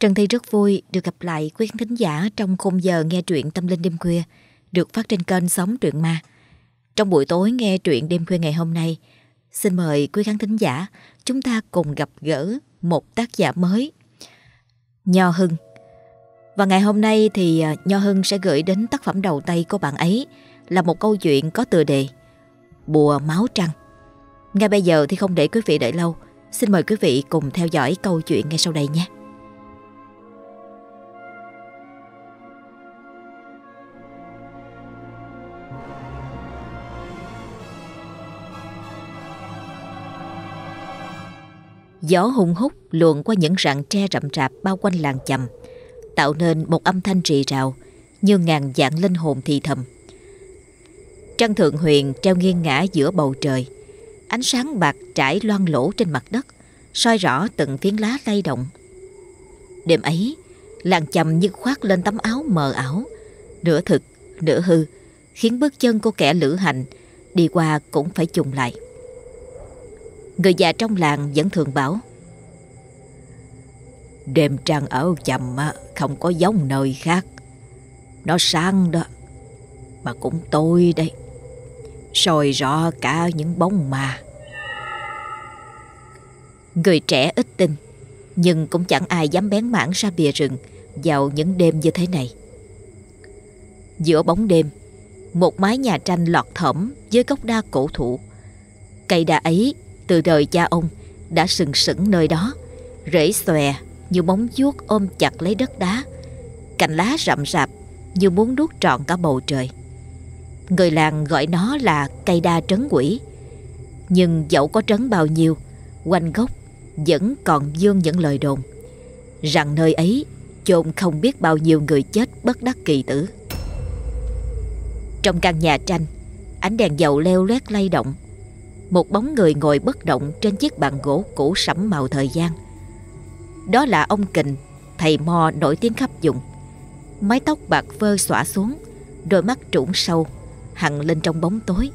Trần Thi rất vui được gặp lại quý khán thính giả trong khung giờ nghe truyện Tâm Linh Đêm Khuya được phát trên kênh Sống Truyện Ma. Trong buổi tối nghe truyện đêm khuya ngày hôm nay, xin mời quý khán thính giả chúng ta cùng gặp gỡ một tác giả mới, Nho Hưng. Và ngày hôm nay thì à, Nho Hưng sẽ gửi đến tác phẩm đầu tay của bạn ấy là một câu chuyện có tựa đề Bùa Máu Trăng. Ngay bây giờ thì không để quý vị đợi lâu, xin mời quý vị cùng theo dõi câu chuyện ngay sau đây nhé. Gió hung hút luồn qua những rặng tre rậm rạp bao quanh làng chầm, tạo nên một âm thanh rì rào như ngàn dạng linh hồn thì thầm. Trăng thượng huyền treo nghiêng ngã giữa bầu trời, ánh sáng bạc trải loang lỗ trên mặt đất, soi rõ từng phiến lá lay động. Đêm ấy, làng chầm như khoác lên tấm áo mờ ảo, nửa thực, nửa hư, khiến bước chân của kẻ lữ hành đi qua cũng phải chùng lại. Người già trong làng vẫn thường bảo, Đêm trăng ở chầm không có giống nơi khác. Nó sáng đó, Mà cũng tối đây soi rõ cả những bóng ma. Người trẻ ít tin, Nhưng cũng chẳng ai dám bén mảng ra bìa rừng Vào những đêm như thế này. Giữa bóng đêm, Một mái nhà tranh lọt thẩm Với gốc đa cổ thụ. Cây đa ấy từ đời cha ông đã sừng sững nơi đó, rễ xòe như móng vuốt ôm chặt lấy đất đá, cành lá rậm rạp như muốn nuốt trọn cả bầu trời. Người làng gọi nó là cây đa trấn quỷ. Nhưng dẫu có trấn bao nhiêu, quanh gốc vẫn còn dương những lời đồn rằng nơi ấy chôn không biết bao nhiêu người chết bất đắc kỳ tử. Trong căn nhà tranh, ánh đèn dầu leo lét lay động một bóng người ngồi bất động trên chiếc bàn gỗ cũ sẫm màu thời gian. Đó là ông Kình, thầy mò nổi tiếng khắp vùng. Mái tóc bạc phơ xõa xuống, đôi mắt trũng sâu, hằn lên trong bóng tối.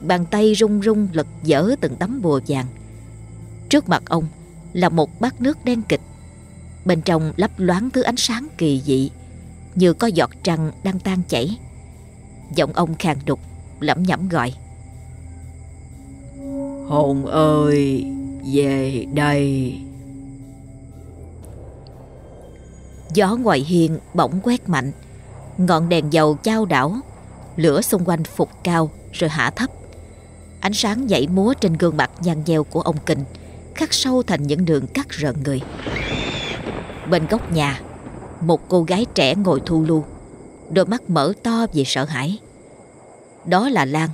Bàn tay rung rung lật dở từng tấm bùa vàng. Trước mặt ông là một bát nước đen kịch. Bên trong lấp loáng thứ ánh sáng kỳ dị, như có giọt trăng đang tan chảy. Giọng ông khàn đục, lẩm nhẩm gọi. Hồn ơi, về đây. Gió ngoài hiên bỗng quét mạnh, ngọn đèn dầu chao đảo, lửa xung quanh phục cao rồi hạ thấp. Ánh sáng dậy múa trên gương mặt nhăn nheo của ông Kinh, khắc sâu thành những đường cắt rợn người. Bên góc nhà, một cô gái trẻ ngồi thu lu đôi mắt mở to vì sợ hãi. Đó là Lan,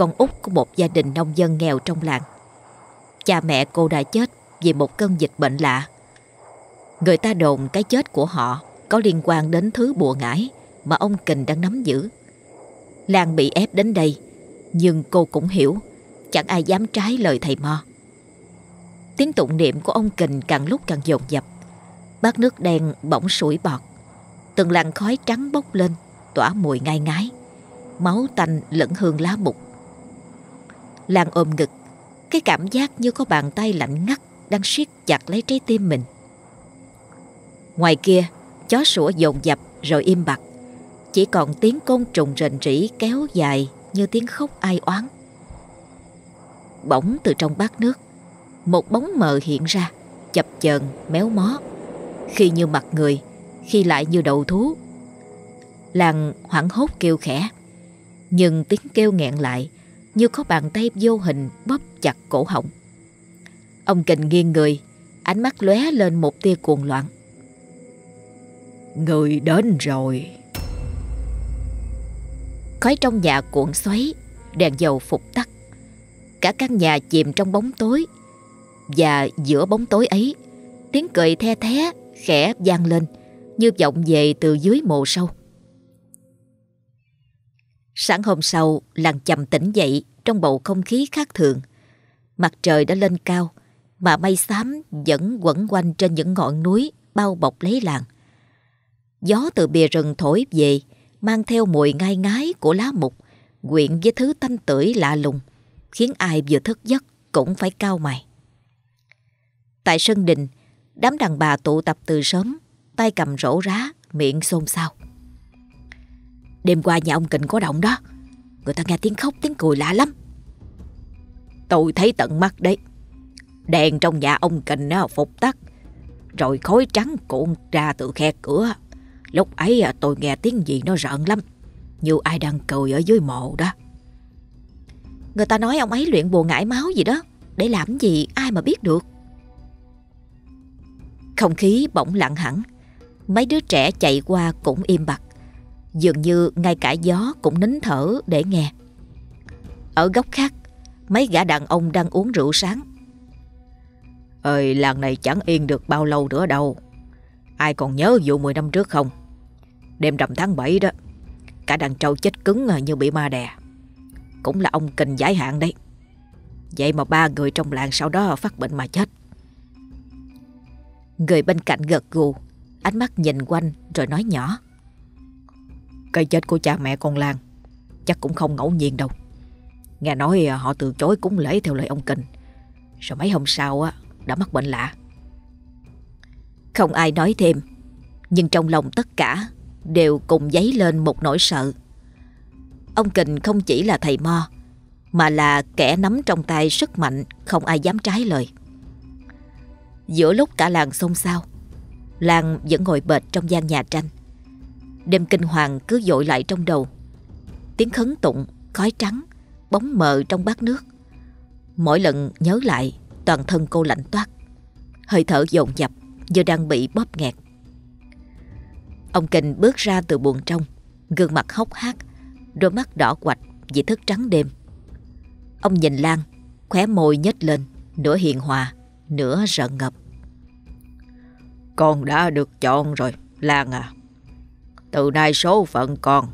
con út của một gia đình nông dân nghèo trong làng. Cha mẹ cô đã chết vì một cơn dịch bệnh lạ. Người ta đồn cái chết của họ có liên quan đến thứ bùa ngải mà ông Kình đang nắm giữ. Lan bị ép đến đây, nhưng cô cũng hiểu, chẳng ai dám trái lời thầy Mo. Tiếng tụng niệm của ông Kình càng lúc càng dồn dập. Bát nước đen bỗng sủi bọt. Từng làn khói trắng bốc lên, tỏa mùi ngai ngái. Máu tanh lẫn hương lá mục Lan ôm ngực. Cái cảm giác như có bàn tay lạnh ngắt Đang siết chặt lấy trái tim mình. Ngoài kia, Chó sủa dồn dập rồi im bặt. Chỉ còn tiếng côn trùng rền rỉ kéo dài Như tiếng khóc ai oán. Bỗng từ trong bát nước, Một bóng mờ hiện ra, Chập chờn, méo mó. Khi như mặt người, Khi lại như đầu thú. Làng hoảng hốt kêu khẽ, Nhưng tiếng kêu nghẹn lại như có bàn tay vô hình bóp chặt cổ họng. Ông kình nghiêng người, ánh mắt lóe lên một tia cuồng loạn. Người đến rồi. Khói trong nhà cuộn xoáy, đèn dầu phục tắt. Cả căn nhà chìm trong bóng tối. Và giữa bóng tối ấy, tiếng cười the thé khẽ vang lên như vọng về từ dưới mồ sâu. Sáng hôm sau, làng chầm tỉnh dậy trong bầu không khí khác thường. Mặt trời đã lên cao, mà mây xám vẫn quẩn quanh trên những ngọn núi bao bọc lấy làng. Gió từ bìa rừng thổi về, mang theo mùi ngai ngái của lá mục, quyện với thứ tanh tưởi lạ lùng, khiến ai vừa thức giấc cũng phải cao mày. Tại sân đình, Đám đàn bà tụ tập từ sớm, tay cầm rổ rá, miệng xôn xao. Đêm qua nhà ông Kình có động đó, người ta nghe tiếng khóc tiếng cười lạ lắm. Tôi thấy tận mắt đấy. Đèn trong nhà ông Kình nó phục tắt, rồi khói trắng cuộn ra từ khe cửa. Lúc ấy à, tôi nghe tiếng gì nó rợn lắm, như ai đang cười ở dưới mộ đó. Người ta nói ông ấy luyện bùa ngải máu gì đó, để làm gì ai mà biết được. Không khí bỗng lặng hẳn, mấy đứa trẻ chạy qua cũng im bặt. Dường như ngay cả gió cũng nín thở để nghe. Ở góc khác, mấy gã đàn ông đang uống rượu sáng. Ơi, làng này chẳng yên được bao lâu nữa đâu. Ai còn nhớ vụ 10 năm trước không? Đêm rằm tháng 7 đó, cả đàn trâu chết cứng à, như bị ma đè. Cũng là ông kình giải hạn đấy. Vậy mà ba người trong làng sau đó phát bệnh mà chết. Người bên cạnh gật gù, ánh mắt nhìn quanh rồi nói nhỏ. Cây chết của cha mẹ con Lan chắc cũng không ngẫu nhiên đâu. Nghe nói à, họ từ chối cúng lễ theo lời ông Kình. Rồi mấy hôm sau á đã mắc bệnh lạ. Không ai nói thêm, nhưng trong lòng tất cả đều cùng dấy lên một nỗi sợ. Ông Kình không chỉ là thầy mo, mà là kẻ nắm trong tay sức mạnh không ai dám trái lời. Giữa lúc cả làng xôn xao, Lan vẫn ngồi bệt trong gian nhà tranh. Đêm kinh hoàng cứ dội lại trong đầu. Tiếng khấn tụng, khói trắng, bóng mờ trong bát nước. Mỗi lần nhớ lại, toàn thân cô lạnh toát. Hơi thở dồn dập giờ đang bị bóp nghẹt. Ông Kình bước ra từ buồng trong, gương mặt hốc hác, đôi mắt đỏ quạch vì thức trắng đêm. Ông nhìn Lan, khóe môi nhếch lên, nửa hiền hòa, nửa rợn ngập. Con đã được chọn rồi, Lan à. Từ nay số phận con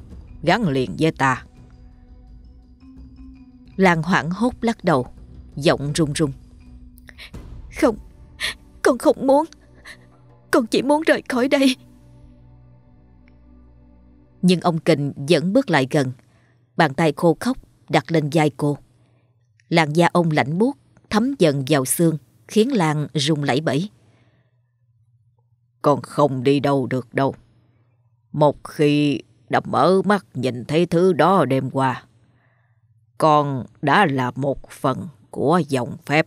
gắn liền với ta. Lan hoảng hốt lắc đầu, giọng run run. Không, con không muốn. Con chỉ muốn rời khỏi đây. Nhưng ông Kình vẫn bước lại gần, bàn tay khô khóc đặt lên vai cô. Làn da ông lạnh buốt thấm dần vào xương, khiến Lan run lẩy bẩy. Con không đi đâu được đâu. Một khi đã mở mắt nhìn thấy thứ đó đêm qua, con đã là một phần của dòng phép.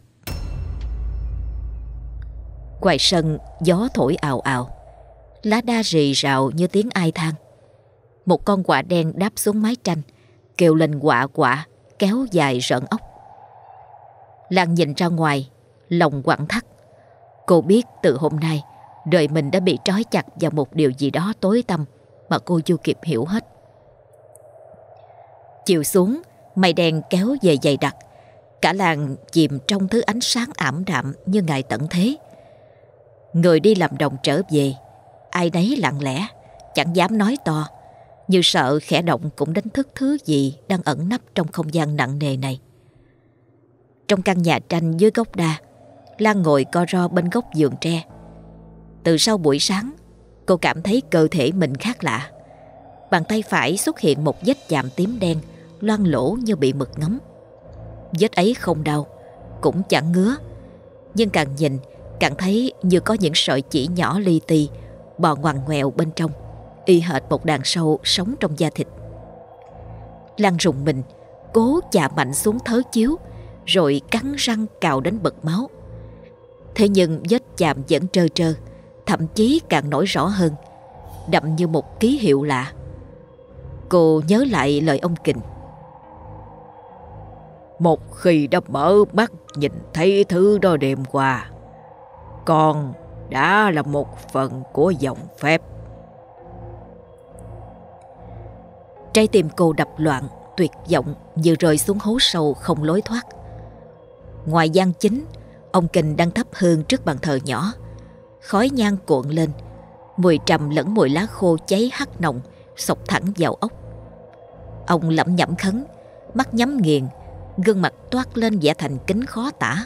Ngoài sân, gió thổi ào ào, lá đa rì rào như tiếng ai than. Một con quạ đen đáp xuống mái tranh, kêu lên quạ quạ, kéo dài rợn ốc. Lan nhìn ra ngoài, lòng quặn thắt. Cô biết từ hôm nay, đời mình đã bị trói chặt vào một điều gì đó tối tăm mà cô chưa kịp hiểu hết. Chiều xuống, mây đen kéo về dày đặc. Cả làng chìm trong thứ ánh sáng ảm đạm như ngày tận thế. Người đi làm đồng trở về, ai nấy lặng lẽ, chẳng dám nói to, như sợ khẽ động cũng đánh thức thứ gì đang ẩn nấp trong không gian nặng nề này. Trong căn nhà tranh dưới gốc đa, Lan ngồi co ro bên gốc giường tre. Từ sau buổi sáng, cô cảm thấy cơ thể mình khác lạ. Bàn tay phải xuất hiện một vết chạm tím đen, loang lỗ như bị mực ngấm. Vết ấy không đau, cũng chẳng ngứa. Nhưng càng nhìn, càng thấy như có những sợi chỉ nhỏ li ti bò ngoằn ngoèo bên trong, y hệt một đàn sâu sống trong da thịt. Lan rùng mình, cố chạm mạnh xuống thớ chiếu, rồi cắn răng cào đến bật máu. Thế nhưng vết chạm vẫn trơ trơ, thậm chí càng nổi rõ hơn, đậm như một ký hiệu lạ. Cô nhớ lại lời ông Kình. Một khi đã mở mắt nhìn thấy thứ đó đêm qua, con đã là một phần của dòng phép. Trái tim cô đập loạn, tuyệt vọng như rơi xuống hố sâu không lối thoát. Ngoài gian chính, ông Kình đang thắp hương trước bàn thờ nhỏ. Khói nhang cuộn lên, mùi trầm lẫn mùi lá khô cháy hắt nồng, sộc thẳng vào ốc. Ông lẩm nhẩm khấn, mắt nhắm nghiền, gương mặt toát lên vẻ thành kính khó tả.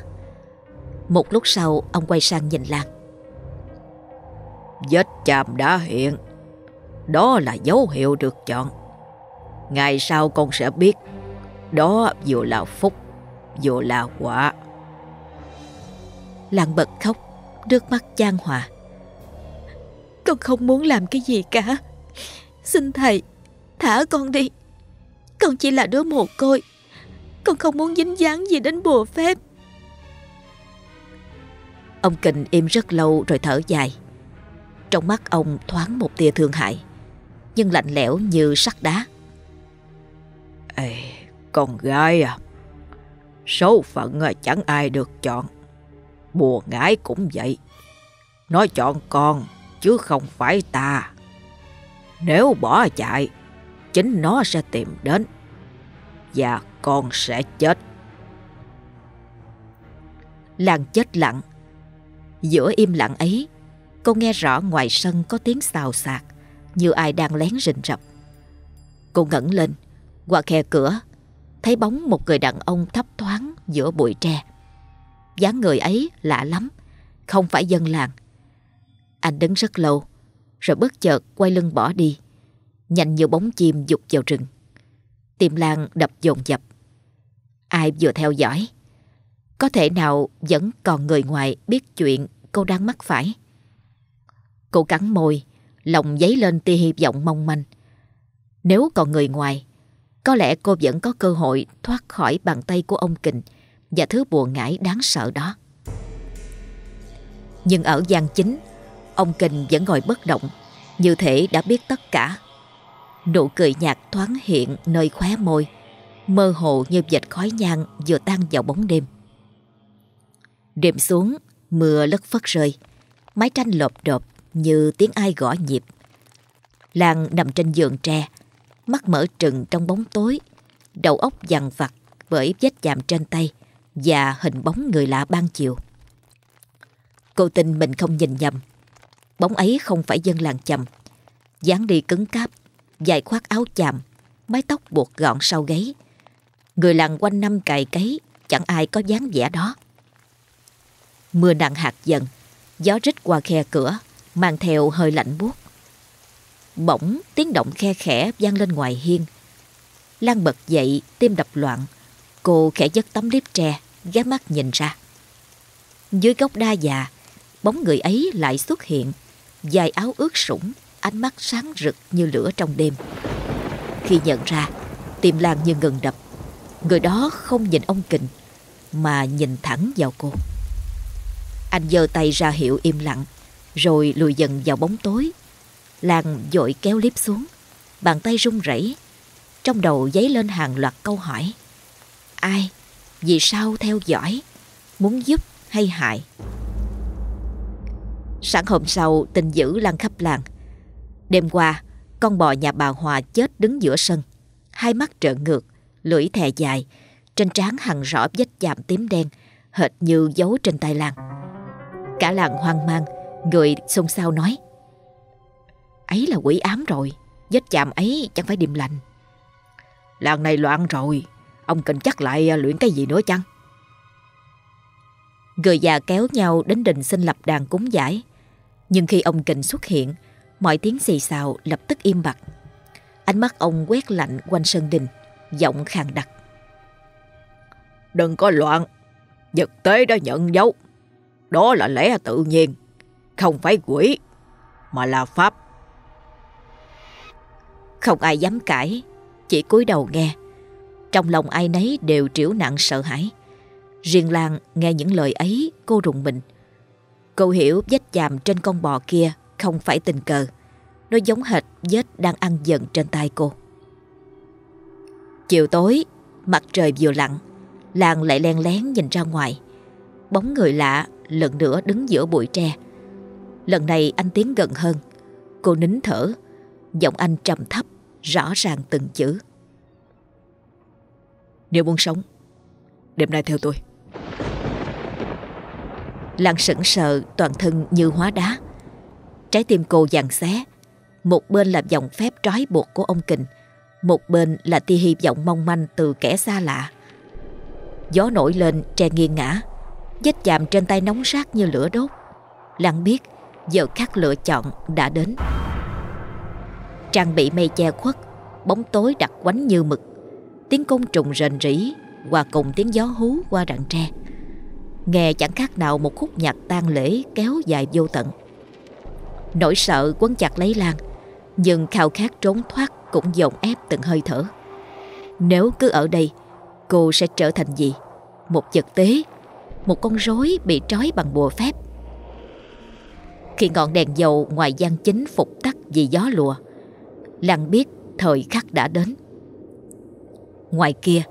Một lúc sau, ông quay sang nhìn Lan. Vết chàm đã hiện, đó là dấu hiệu được chọn. Ngày sau con sẽ biết, đó vừa là phúc, vừa là quả. Lan bật khóc, nước mắt chan hòa. Con không muốn làm cái gì cả. Xin thầy, thả con đi. Con chỉ là đứa mồ côi. Con không muốn dính dáng gì đến bùa phép. Ông Kình im rất lâu rồi thở dài. Trong mắt ông thoáng một tia thương hại, nhưng lạnh lẽo như sắt đá. Ê, con gái à, số phận à, chẳng ai được chọn. Bùa ngải cũng vậy. Nó chọn con chứ không phải ta. Nếu bỏ chạy, chính nó sẽ tìm đến. Và con sẽ chết. Làng chết lặng. Giữa im lặng ấy, cô nghe rõ ngoài sân có tiếng xào xạc, như ai đang lén rình rập. Cô ngẩng lên, qua khe cửa, thấy bóng một người đàn ông thấp thoáng giữa bụi tre dáng người ấy lạ lắm, không phải dân làng. Anh đứng rất lâu, rồi bất chợt quay lưng bỏ đi, nhanh như bóng chim dục vào rừng. Tim Lan đập dồn dập. Ai vừa theo dõi? Có thể nào vẫn còn người ngoài biết chuyện cô đang mắc phải? Cô cắn môi, lòng dấy lên tia hy vọng mong manh. Nếu còn người ngoài, có lẽ cô vẫn có cơ hội thoát khỏi bàn tay của ông Kình và thứ buồn ngãi đáng sợ đó. Nhưng ở gian chính, ông Kình vẫn ngồi bất động, như thể đã biết tất cả. Nụ cười nhạt thoáng hiện nơi khóe môi, mơ hồ như vệt khói nhang vừa tan vào bóng đêm. Đêm xuống, mưa lất phất rơi, mái tranh lộp đột như tiếng ai gõ nhịp. Lan nằm trên giường tre, mắt mở trừng trong bóng tối, đầu óc dằn vặt bởi vết chạm trên tay và hình bóng người lạ ban chiều. Cô tin mình không nhìn nhầm. Bóng ấy không phải dân làng chầm. dáng đi cứng cáp, dài khoác áo chàm, mái tóc buộc gọn sau gáy. Người làng quanh năm cày cấy, chẳng ai có dáng vẻ đó. Mưa nặng hạt dần, gió rít qua khe cửa, mang theo hơi lạnh buốt. Bỗng tiếng động khe khẽ vang lên ngoài hiên. Lan bật dậy, tim đập loạn. Cô khẽ giấc tấm liếp tre, ghé mắt nhìn ra. Dưới gốc đa già, bóng người ấy lại xuất hiện, dài áo ướt sũng, ánh mắt sáng rực như lửa trong đêm. Khi nhận ra, tim Lan như ngừng đập. Người đó không nhìn ông Kình, mà nhìn thẳng vào cô. Anh giơ tay ra hiệu im lặng, rồi lùi dần vào bóng tối. Lan dội kéo liếp xuống, bàn tay run rẩy, trong đầu dấy lên hàng loạt câu hỏi. Ai? Vì sao theo dõi? Muốn giúp hay hại? Sáng hôm sau tình dữ lan khắp làng. Đêm qua, con bò nhà bà Hòa chết đứng giữa sân. Hai mắt trợn ngược, lưỡi thè dài, trên trán hằn rõ vết chạm tím đen, hệt như dấu trên tay làng Cả làng hoang mang, người xôn xao nói. Ấy là quỷ ám rồi, vết chạm ấy chẳng phải điềm lành. Làng này loạn rồi, Ông cần chắc lại à, luyện cái gì nữa chăng? Người già kéo nhau đến đình xin lập đàn cúng giải. Nhưng khi ông Kình xuất hiện, mọi tiếng xì xào lập tức im bặt. Ánh mắt ông quét lạnh quanh sân đình, giọng khàn đặc. Đừng có loạn, vật tế đã nhận dấu. Đó là lẽ tự nhiên, không phải quỷ, mà là pháp. Không ai dám cãi, chỉ cúi đầu nghe. Trong lòng ai nấy đều triểu nặng sợ hãi. Riêng Lan nghe những lời ấy cô rùng mình. Cô hiểu vết chàm trên con bò kia không phải tình cờ. Nó giống hệt vết đang ăn dần trên tay cô. Chiều tối, mặt trời vừa lặn, Lan lại len lén nhìn ra ngoài. Bóng người lạ lần nữa đứng giữa bụi tre. Lần này anh tiến gần hơn. Cô nín thở, giọng anh trầm thấp, rõ ràng từng chữ. Nếu muốn sống, Đêm nay theo tôi. Lan sững sờ, toàn thân như hóa đá. Trái tim cô dàn xé. Một bên là dòng phép trói buộc của ông Kình, Một bên là tia hy vọng mong manh từ kẻ xa lạ. Gió nổi lên, tre nghiêng ngã, Vết chạm trên tay nóng rát như lửa đốt. Lan biết, giờ khắc lựa chọn đã đến. Trang bị mây che khuất, Bóng tối đặc quánh như mực. Tiếng côn trùng rền rỉ Hòa cùng tiếng gió hú qua rặng tre. Nghe chẳng khác nào một khúc nhạc tang lễ kéo dài vô tận. Nỗi sợ quấn chặt lấy Lan, Nhưng khao khát trốn thoát cũng dồn ép từng hơi thở. Nếu cứ ở đây, Cô sẽ trở thành gì? Một vật tế, Một con rối bị trói bằng bùa phép. Khi ngọn đèn dầu ngoài gian chính phục tắt vì gió lùa, Lan biết thời khắc đã đến. Ngoài kia,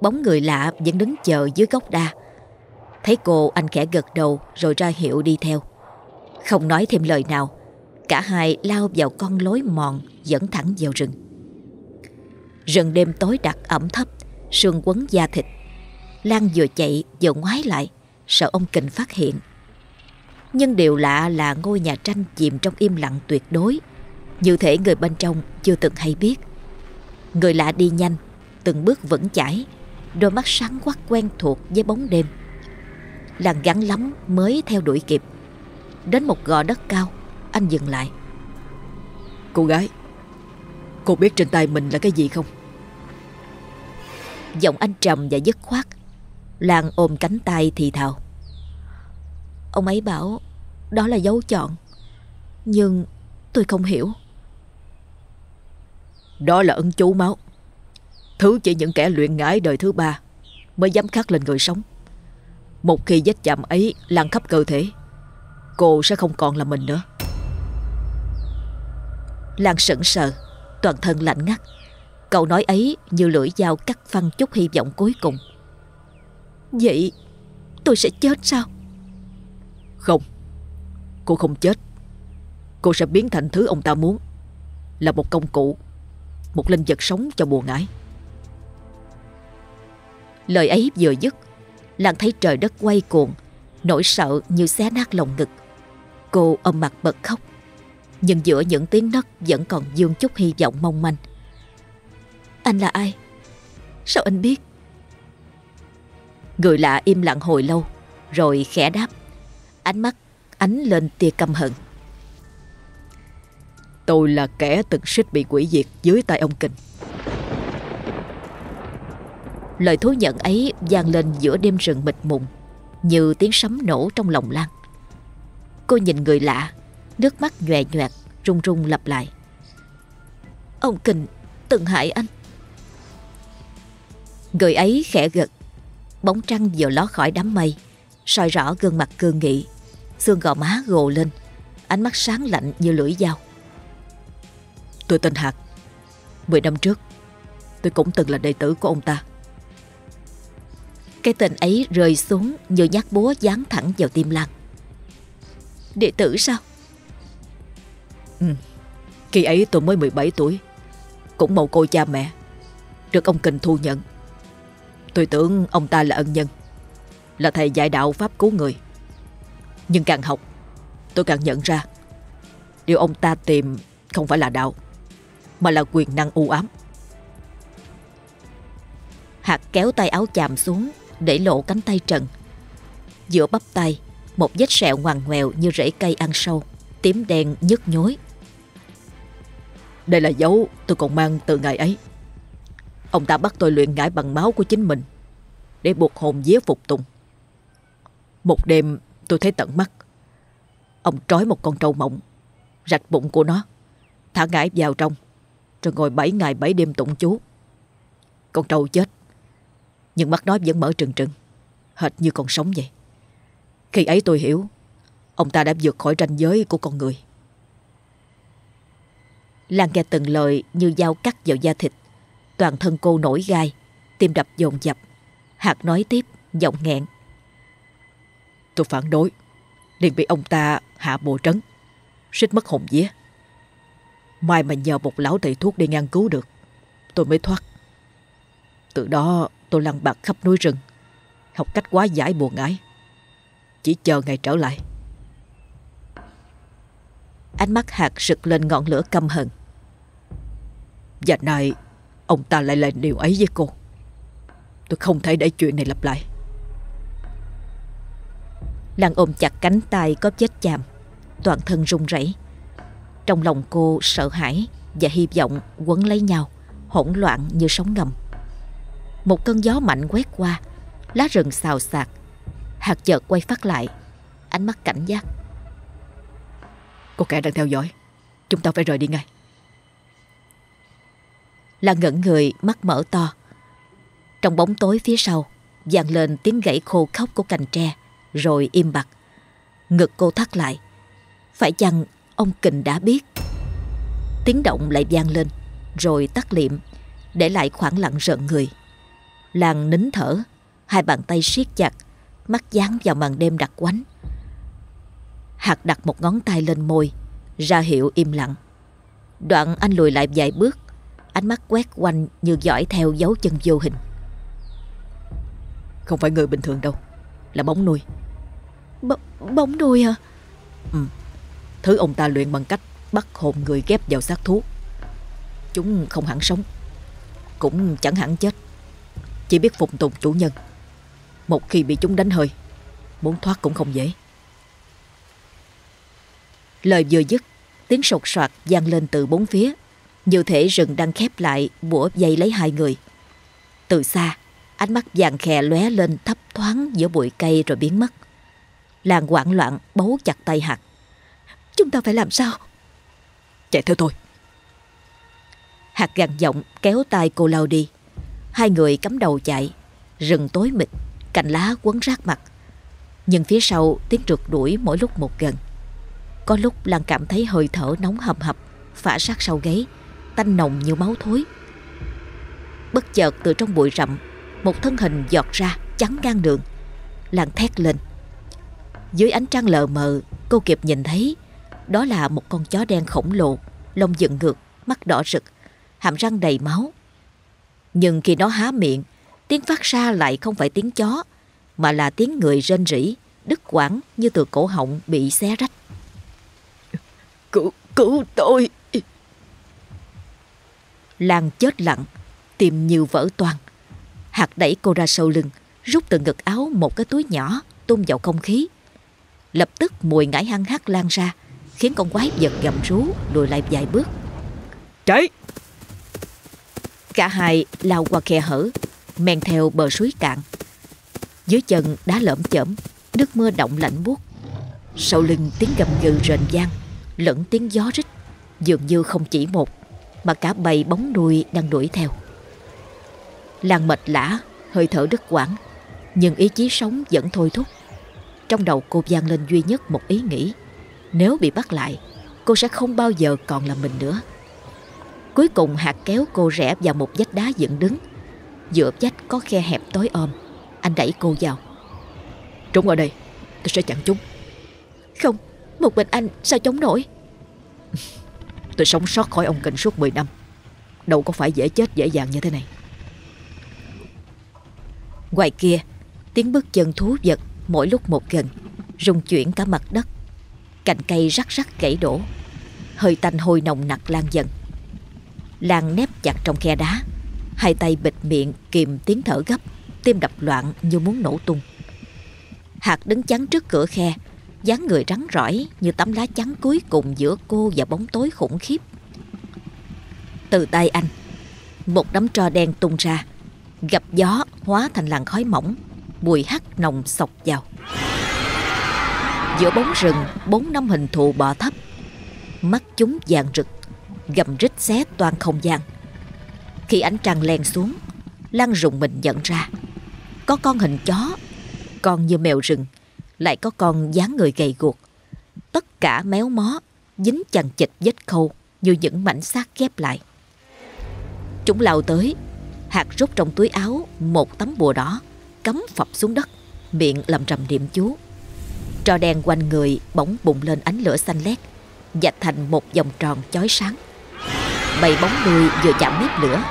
Bóng người lạ vẫn đứng chờ dưới gốc đa. Thấy cô, anh khẽ gật đầu Rồi ra hiệu đi theo. Không nói thêm lời nào, Cả hai lao vào con lối mòn Dẫn thẳng vào rừng. Rừng đêm tối đặc ẩm thấp, Sương quấn da thịt. Lan vừa chạy vừa ngoái lại, Sợ ông Kình phát hiện. Nhưng điều lạ là ngôi nhà tranh chìm trong im lặng tuyệt đối. Như thể người bên trong chưa từng hay biết. Người lạ đi nhanh Từng bước vững chãi. Đôi mắt sáng quắc quen thuộc với bóng đêm. Lan gắn lắm mới theo đuổi kịp. Đến một gò đất cao Anh dừng lại. Cô gái Cô biết trên tay mình là cái gì không? Giọng anh trầm và dứt khoát. Lan ôm cánh tay thì thào. Ông ấy bảo Đó là dấu chọn Nhưng tôi không hiểu. Đó là ân chú máu Thứ chỉ những kẻ luyện ngải đời thứ ba Mới dám khắc lên người sống. Một khi vết chạm ấy lan khắp cơ thể, Cô sẽ không còn là mình nữa. Lan sững sờ, Toàn thân lạnh ngắt. Câu nói ấy như lưỡi dao cắt phăng chút hy vọng cuối cùng. Vậy tôi sẽ chết sao? Không, Cô không chết. Cô sẽ biến thành thứ ông ta muốn, Là một công cụ, Một linh vật sống cho bùa ngải. Lời ấy vừa dứt Lan thấy trời đất quay cuồng, Nỗi sợ như xé nát lòng ngực. Cô ôm mặt bật khóc, Nhưng giữa những tiếng nấc Vẫn còn dương chút hy vọng mong manh. Anh là ai? Sao anh biết? Người lạ im lặng hồi lâu, Rồi khẽ đáp. Ánh mắt, ánh lên tia căm hận. Tôi là kẻ từng suýt bị quỷ diệt dưới tay ông Kình. Lời thú nhận ấy vang lên giữa đêm rừng mịt mùng, Như tiếng sấm nổ trong lòng Lan. Cô nhìn người lạ, Nước mắt nhòe nhoẹt Run run lặp lại. Ông Kình từng hại anh. Người ấy khẽ gật, Bóng trăng vừa ló khỏi đám mây, soi rõ gương mặt cương nghị, Xương gò má gồ lên, Ánh mắt sáng lạnh như lưỡi dao. Tôi tên Hạc. Mười năm trước, Tôi cũng từng là đệ tử của ông ta cái tên ấy rơi xuống như nhát búa dán thẳng vào tim Lan. Đệ tử sao? Ừ. Khi ấy tôi mới 17 tuổi. Cũng mồ côi cha mẹ. Được ông Kình thu nhận. Tôi tưởng ông ta là ân nhân. Là thầy dạy đạo Pháp cứu người. Nhưng càng học, tôi càng nhận ra điều ông ta tìm không phải là đạo, mà là quyền năng u ám. Hạt kéo tay áo chàm xuống để lộ cánh tay trần. Giữa bắp tay, một vết sẹo ngoằn ngoèo như rễ cây ăn sâu, tím đen nhức nhối. Đây là dấu tôi còn mang từ ngày ấy. Ông ta bắt tôi luyện ngải bằng máu của chính mình để buộc hồn vía phục tùng. Một đêm tôi thấy tận mắt. Ông trói một con trâu mộng, rạch bụng của nó, thả ngải vào trong, rồi ngồi bảy ngày bảy đêm tụng chú. Con trâu chết nhưng mắt nó vẫn mở trừng trừng, Hệt như còn sống vậy. Khi ấy tôi hiểu, Ông ta đã vượt khỏi ranh giới của con người. Lan nghe từng lời như dao cắt vào da thịt, Toàn thân cô nổi gai, Tim đập dồn dập. Hạt nói tiếp, giọng nghẹn. Tôi phản đối liền bị ông ta hạ bộ trấn, Xích mất hồn vía. Mai mà nhờ một lão thầy thuốc đi ngang cứu được, Tôi mới thoát. Từ đó tôi lăn bạc khắp núi rừng. Học cách quá giải buồn ngải Chỉ chờ ngày trở lại. Ánh mắt hạt rực lên ngọn lửa căm hận. Và nay, Ông ta lại làm điều ấy với cô. Tôi không thể để chuyện này lặp lại. Lan ôm chặt cánh tay có vết chạm Toàn thân run rẩy. Trong lòng cô sợ hãi Và hy vọng quấn lấy nhau, Hỗn loạn như sóng ngầm một cơn gió mạnh quét qua Lá rừng xào xạc. Hạt chợt quay phát lại Ánh mắt cảnh giác. Có kẻ đang theo dõi Chúng ta phải rời đi ngay. Là ngẩn người mắt mở to. Trong bóng tối phía sau vang lên tiếng gãy khô khóc của cành tre Rồi im bặt. Ngực cô thắt lại. Phải chăng ông Kình đã biết? Tiếng động lại vang lên Rồi tắt liệm Để lại khoảng lặng rợn người Làng nín thở. Hai bàn tay siết chặt Mắt dán vào màn đêm đặc quánh. Hạt đặt một ngón tay lên môi Ra hiệu im lặng. Đoạn anh lùi lại vài bước Ánh mắt quét quanh như dõi theo dấu chân vô hình. Không phải người bình thường đâu Là bóng nuôi. B Bóng nuôi hả? Ừ. Thứ ông ta luyện bằng cách bắt hồn người ghép vào xác thú. Chúng không hẳn sống Cũng chẳng hẳn chết chỉ biết phục tùng chủ nhân. Một khi bị chúng đánh hơi, Muốn thoát cũng không dễ. Lời vừa dứt, Tiếng sột soạt vang lên từ bốn phía. Như thể rừng đang khép lại Bủa dây lấy hai người. Từ xa, Ánh mắt vàng khè lóe lên thấp thoáng giữa bụi cây rồi biến mất. Làng hoảng loạn bấu chặt tay hạt Chúng ta phải làm sao? Chạy theo tôi. Hạt gằn giọng kéo tay cô lao đi. Hai người cắm đầu chạy Rừng tối mịt Cành lá quấn rác mặt. Nhưng phía sau tiếng trượt đuổi mỗi lúc một gần. Có lúc Lan cảm thấy hơi thở nóng hầm hập Phả sát sau gáy Tanh nồng như máu thối. Bất chợt từ trong bụi rậm Một thân hình giọt ra chắn ngang đường. Lan thét lên. Dưới ánh trăng lờ mờ Cô kịp nhìn thấy Đó là một con chó đen khổng lồ Lông dựng ngược, mắt đỏ rực Hàm răng đầy máu. Nhưng khi nó há miệng Tiếng phát ra lại không phải tiếng chó Mà là tiếng người rên rỉ Đứt quãng như từ cổ họng bị xé rách. Cứu, cứu tôi. Lan chết lặng Tim như vỡ toan Hạt đẩy cô ra sau lưng Rút từ ngực áo một cái túi nhỏ Tung vào không khí. Lập tức mùi ngải hăng hắc lan ra Khiến con quái vật gầm rú Lùi lại vài bước. Chạy Cả hai lao qua khe hở, Men theo bờ suối cạn. Dưới chân đá lởm chởm, Nước mưa động lạnh buốt. Sau lưng tiếng gầm gừ rền vang, Lẫn tiếng gió rít, Dường như không chỉ một, Mà cả bầy bóng đuôi đang đuổi theo. Lan mệt lã, Hơi thở đứt quãng, Nhưng ý chí sống vẫn thôi thúc. Trong đầu cô vang lên duy nhất một ý nghĩ, Nếu bị bắt lại, Cô sẽ không bao giờ còn là mình nữa. Cuối cùng hạt kéo cô rẽ vào một vách đá dựng đứng. Giữa vách có khe hẹp tối om. Anh đẩy cô vào. Trúng ở đây, Tôi sẽ chặn chúng. Không, Một mình anh sao chống nổi? Tôi sống sót khỏi ông Kình suốt 10 năm. Đâu có phải dễ chết dễ dàng như thế này. Ngoài kia, Tiếng bước chân thú vật mỗi lúc một gần, Rung chuyển cả mặt đất. Cành cây rắc rắc gãy đổ. Hơi tanh hôi nồng nặc lan dần. Lan nép chặt trong khe đá. Hai tay bịt miệng kìm tiếng thở gấp, Tim đập loạn như muốn nổ tung. Hạt đứng chắn trước cửa khe, dáng người rắn rỏi như tấm lá chắn cuối cùng giữa cô và bóng tối khủng khiếp. Từ tay anh, Một đám tro đen tung ra, Gặp gió hóa thành làn khói mỏng Bùi hắt nồng sọc vào. Giữa bóng rừng, Bốn năm hình thù bò thấp, Mắt chúng vàng rực. Gầm rít xé toàn không gian. Khi ánh trăng len xuống Lan rùng mình nhận ra, Có con hình chó, Con như mèo rừng, Lại có con dáng người gầy guộc. Tất cả méo mó, Dính chằng chịch vết khâu Như những mảnh xác ghép lại. Chúng lao tới, Hạt rút trong túi áo một tấm bùa đỏ, Cắm phập xuống đất, Miệng lầm rầm niệm chú. Trò đen quanh người bỗng bùng lên ánh lửa xanh lét, Dạch thành một vòng tròn chói sáng. Bầy bóng đuôi vừa chạm mép lửa.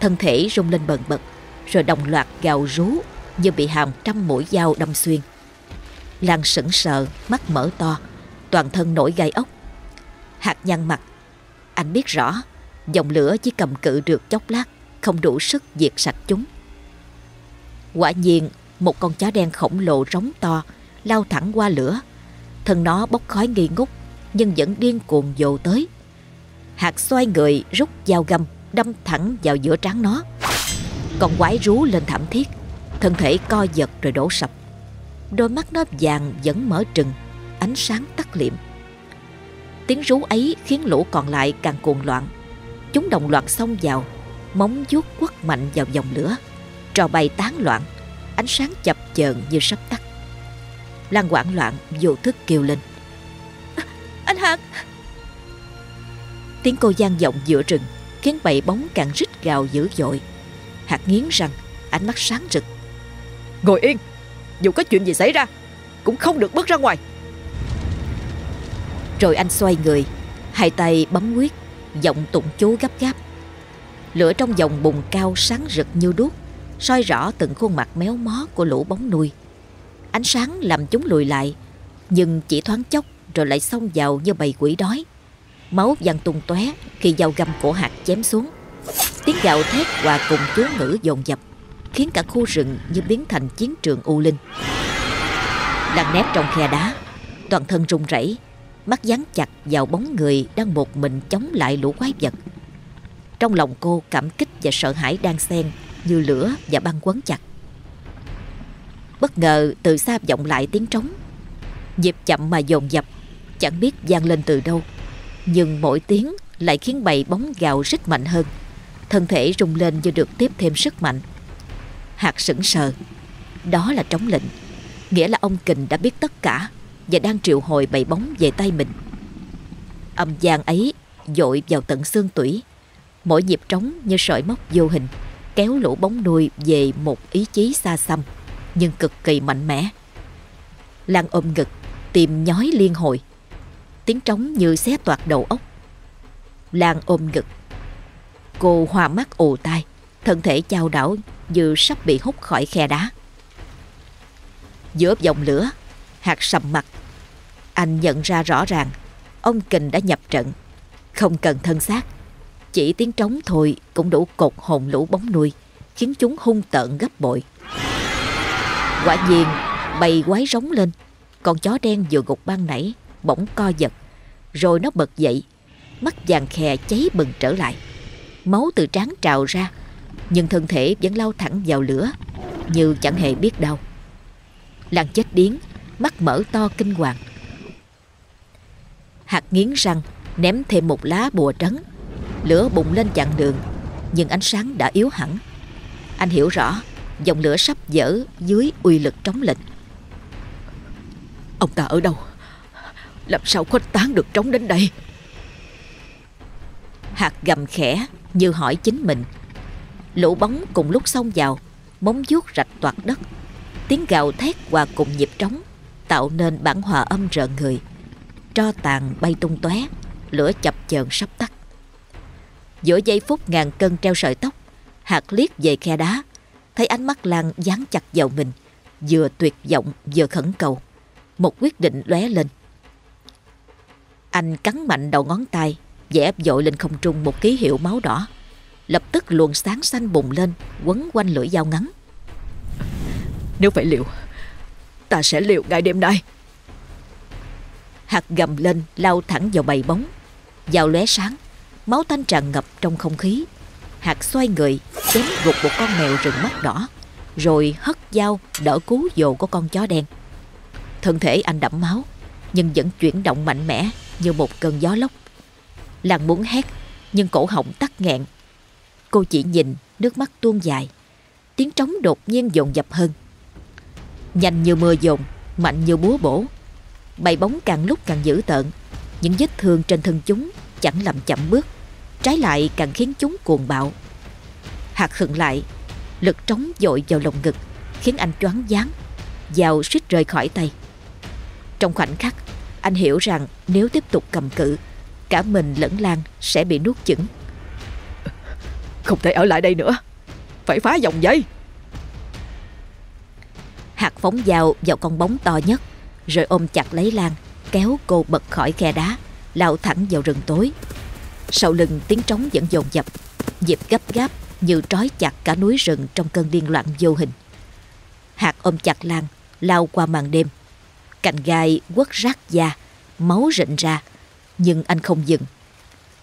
Thân thể rung lên bần bật, Rồi đồng loạt gào rú Như bị hàng trăm mũi dao đâm xuyên. Lan sững sờ, Mắt mở to, Toàn thân nổi gai ốc. Hạt nhăn mặt, Anh biết rõ, Dòng lửa chỉ cầm cự được chốc lát, Không đủ sức diệt sạch chúng. Quả nhiên, Một con chó đen khổng lồ rống to, Lao thẳng qua lửa. Thân nó bốc khói nghi ngút, Nhưng vẫn điên cuồng dồ tới. Hạt xoay người rút dao găm, Đâm thẳng vào giữa trán nó. Con quái rú lên thảm thiết, Thân thể co giật rồi đổ sập. Đôi mắt nó vàng vẫn mở trừng, Ánh sáng tắt liệm. Tiếng rú ấy khiến lũ còn lại càng cuồng loạn. Chúng đồng loạt xông vào, Móng vuốt quất mạnh vào dòng lửa. Trò bay tán loạn, Ánh sáng chập chờn như sắp tắt. Lan hoảng loạn, vô thức kêu lên. Anh Hạc Tiếng cô gian vọng giữa rừng Khiến bầy bóng càng rít gào dữ dội Hạt nghiến răng Ánh mắt sáng rực Ngồi yên Dù có chuyện gì xảy ra Cũng không được bước ra ngoài Rồi anh xoay người Hai tay bấm quyết Giọng tụng chú gấp gáp Lửa trong vòng bùng cao sáng rực như đuốc soi rõ từng khuôn mặt méo mó của lũ bóng nuôi. Ánh sáng làm chúng lùi lại, nhưng chỉ thoáng chốc rồi lại xông vào như bầy quỷ đói. Máu văng tung tóe khi dao găm của hạt chém xuống. Tiếng gào thét hòa cùng chú ngữ dồn dập, khiến cả khu rừng như biến thành chiến trường u linh. Đang nép trong khe đá, toàn thân run rẩy, mắt dán chặt vào bóng người đang một mình chống lại lũ quái vật. Trong lòng cô cảm kích và sợ hãi đang xen như lửa và băng quấn chặt. Bất ngờ từ xa vọng lại tiếng trống. Nhịp chậm mà dồn dập, chẳng biết vang lên từ đâu. Nhưng mỗi tiếng lại khiến bầy bóng gào rít mạnh hơn. Thân thể rung lên như được tiếp thêm sức mạnh. Hạt sững sờ. Đó là trống lệnh. Nghĩa là ông Kình đã biết tất cả và đang triệu hồi bầy bóng về tay mình. Âm gian ấy dội vào tận xương tủy. Mỗi nhịp trống như sợi móc vô hình kéo lũ bóng nuôi về một ý chí xa xăm nhưng cực kỳ mạnh mẽ. Lan ôm ngực, tìm nhói liên hồi. Tiếng trống như xé toạc đầu óc. Lan ôm ngực. Cô hoa mắt ù tai, thân thể chao đảo như sắp bị hút khỏi khe đá. Giữa dòng lửa, hạt sầm mặt. Anh nhận ra rõ ràng, ông Kình đã nhập trận. Không cần thân xác, chỉ tiếng trống thôi cũng đủ cột hồn lũ bóng nuôi, khiến chúng hung tợn gấp bội. Quả nhiên, bầy quái rống lên, con chó đen vừa gục ban nãy, bỗng co giật, rồi nó bật dậy, mắt vàng khè cháy bừng trở lại. Máu từ trán trào ra, nhưng thân thể vẫn lao thẳng vào lửa, như chẳng hề biết đau. Lan chết điếng, mắt mở to kinh hoàng. Hạt nghiến răng, ném thêm một lá bùa trấn Lửa bùng lên chặn đường Nhưng ánh sáng đã yếu hẳn Anh hiểu rõ Dòng lửa sắp dở dưới uy lực trống lệnh Ông ta ở đâu làm sao khuếch tán được trống đến đây? Hạt gầm khẽ, như hỏi chính mình. Lũ bóng cùng lúc xông vào, Móng vuốt rạch toạt đất. Tiếng gào thét hòa cùng nhịp trống, Tạo nên bản hòa âm rợn người. Tro tàn bay tung tóe, Lửa chập chờn sắp tắt. Giữa giây phút ngàn cân treo sợi tóc, Hạt liếc về khe đá, Thấy ánh mắt Lan dán chặt vào mình, Vừa tuyệt vọng vừa khẩn cầu. Một quyết định lóe lên. Anh cắn mạnh đầu ngón tay vẽ dội lên không trung một ký hiệu máu đỏ. Lập tức luồng sáng xanh bùng lên Quấn quanh lưỡi dao ngắn. Nếu phải liều Ta sẽ liều ngay đêm nay. Hạt gầm lên lao thẳng vào bầy bóng. Dao lóe sáng Máu tanh tràn ngập trong không khí. Hạt xoay người Chém gục một con mèo rừng mắt đỏ Rồi hất dao đỡ cú dồ của con chó đen. Thân thể anh đẫm máu Nhưng vẫn chuyển động mạnh mẽ như một cơn gió lốc. Lan muốn hét, Nhưng cổ họng tắc nghẹn. Cô chỉ nhìn, nước mắt tuôn dài. Tiếng trống đột nhiên dồn dập hơn. Nhanh như mưa dồn, Mạnh như búa bổ. Bầy bóng càng lúc càng dữ tợn. Những vết thương trên thân chúng chẳng làm chậm bước, Trái lại càng khiến chúng cuồng bạo. Hạt khựng lại, Lực trống dội vào lồng ngực, Khiến anh choáng váng, Dao suýt rơi khỏi tay. Trong khoảnh khắc anh hiểu rằng nếu tiếp tục cầm cự Cả mình lẫn Lan sẽ bị nuốt chửng Không thể ở lại đây nữa Phải phá dòng dây Hạt phóng dao vào con bóng to nhất Rồi ôm chặt lấy Lan Kéo cô bật khỏi khe đá lao thẳng vào rừng tối. Sau lưng tiếng trống vẫn dồn dập, nhịp gấp gáp như trói chặt cả núi rừng trong cơn điên loạn vô hình. Hạt ôm chặt Lan, lao qua màn đêm. Cành gai quất rác da, máu rịn ra, nhưng anh không dừng.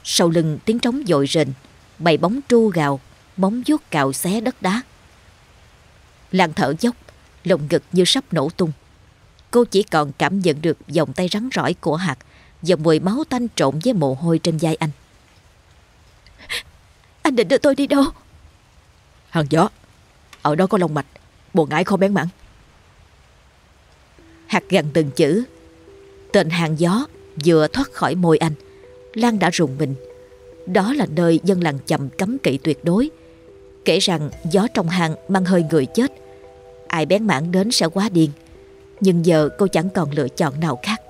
Sau lưng tiếng trống dội rền, bầy bóng tru gào, móng vuốt cào xé đất đá. Lan thở dốc, lồng ngực như sắp nổ tung. Cô chỉ còn cảm nhận được vòng tay rắn rỏi của hạt và mùi máu tanh trộn với mồ hôi trên vai anh. Anh định đưa tôi đi đâu? Hàng gió, ở đó có lông mạch, bộ ngải kho bén mặn. Hạt gần từng chữ. Tên hàng gió vừa thoát khỏi môi anh. Lan đã rùng mình. Đó là nơi dân làng chậm cấm kỵ tuyệt đối. Kể rằng gió trong hàng mang hơi người chết. Ai bén mảng đến sẽ quá điên. Nhưng giờ cô chẳng còn lựa chọn nào khác.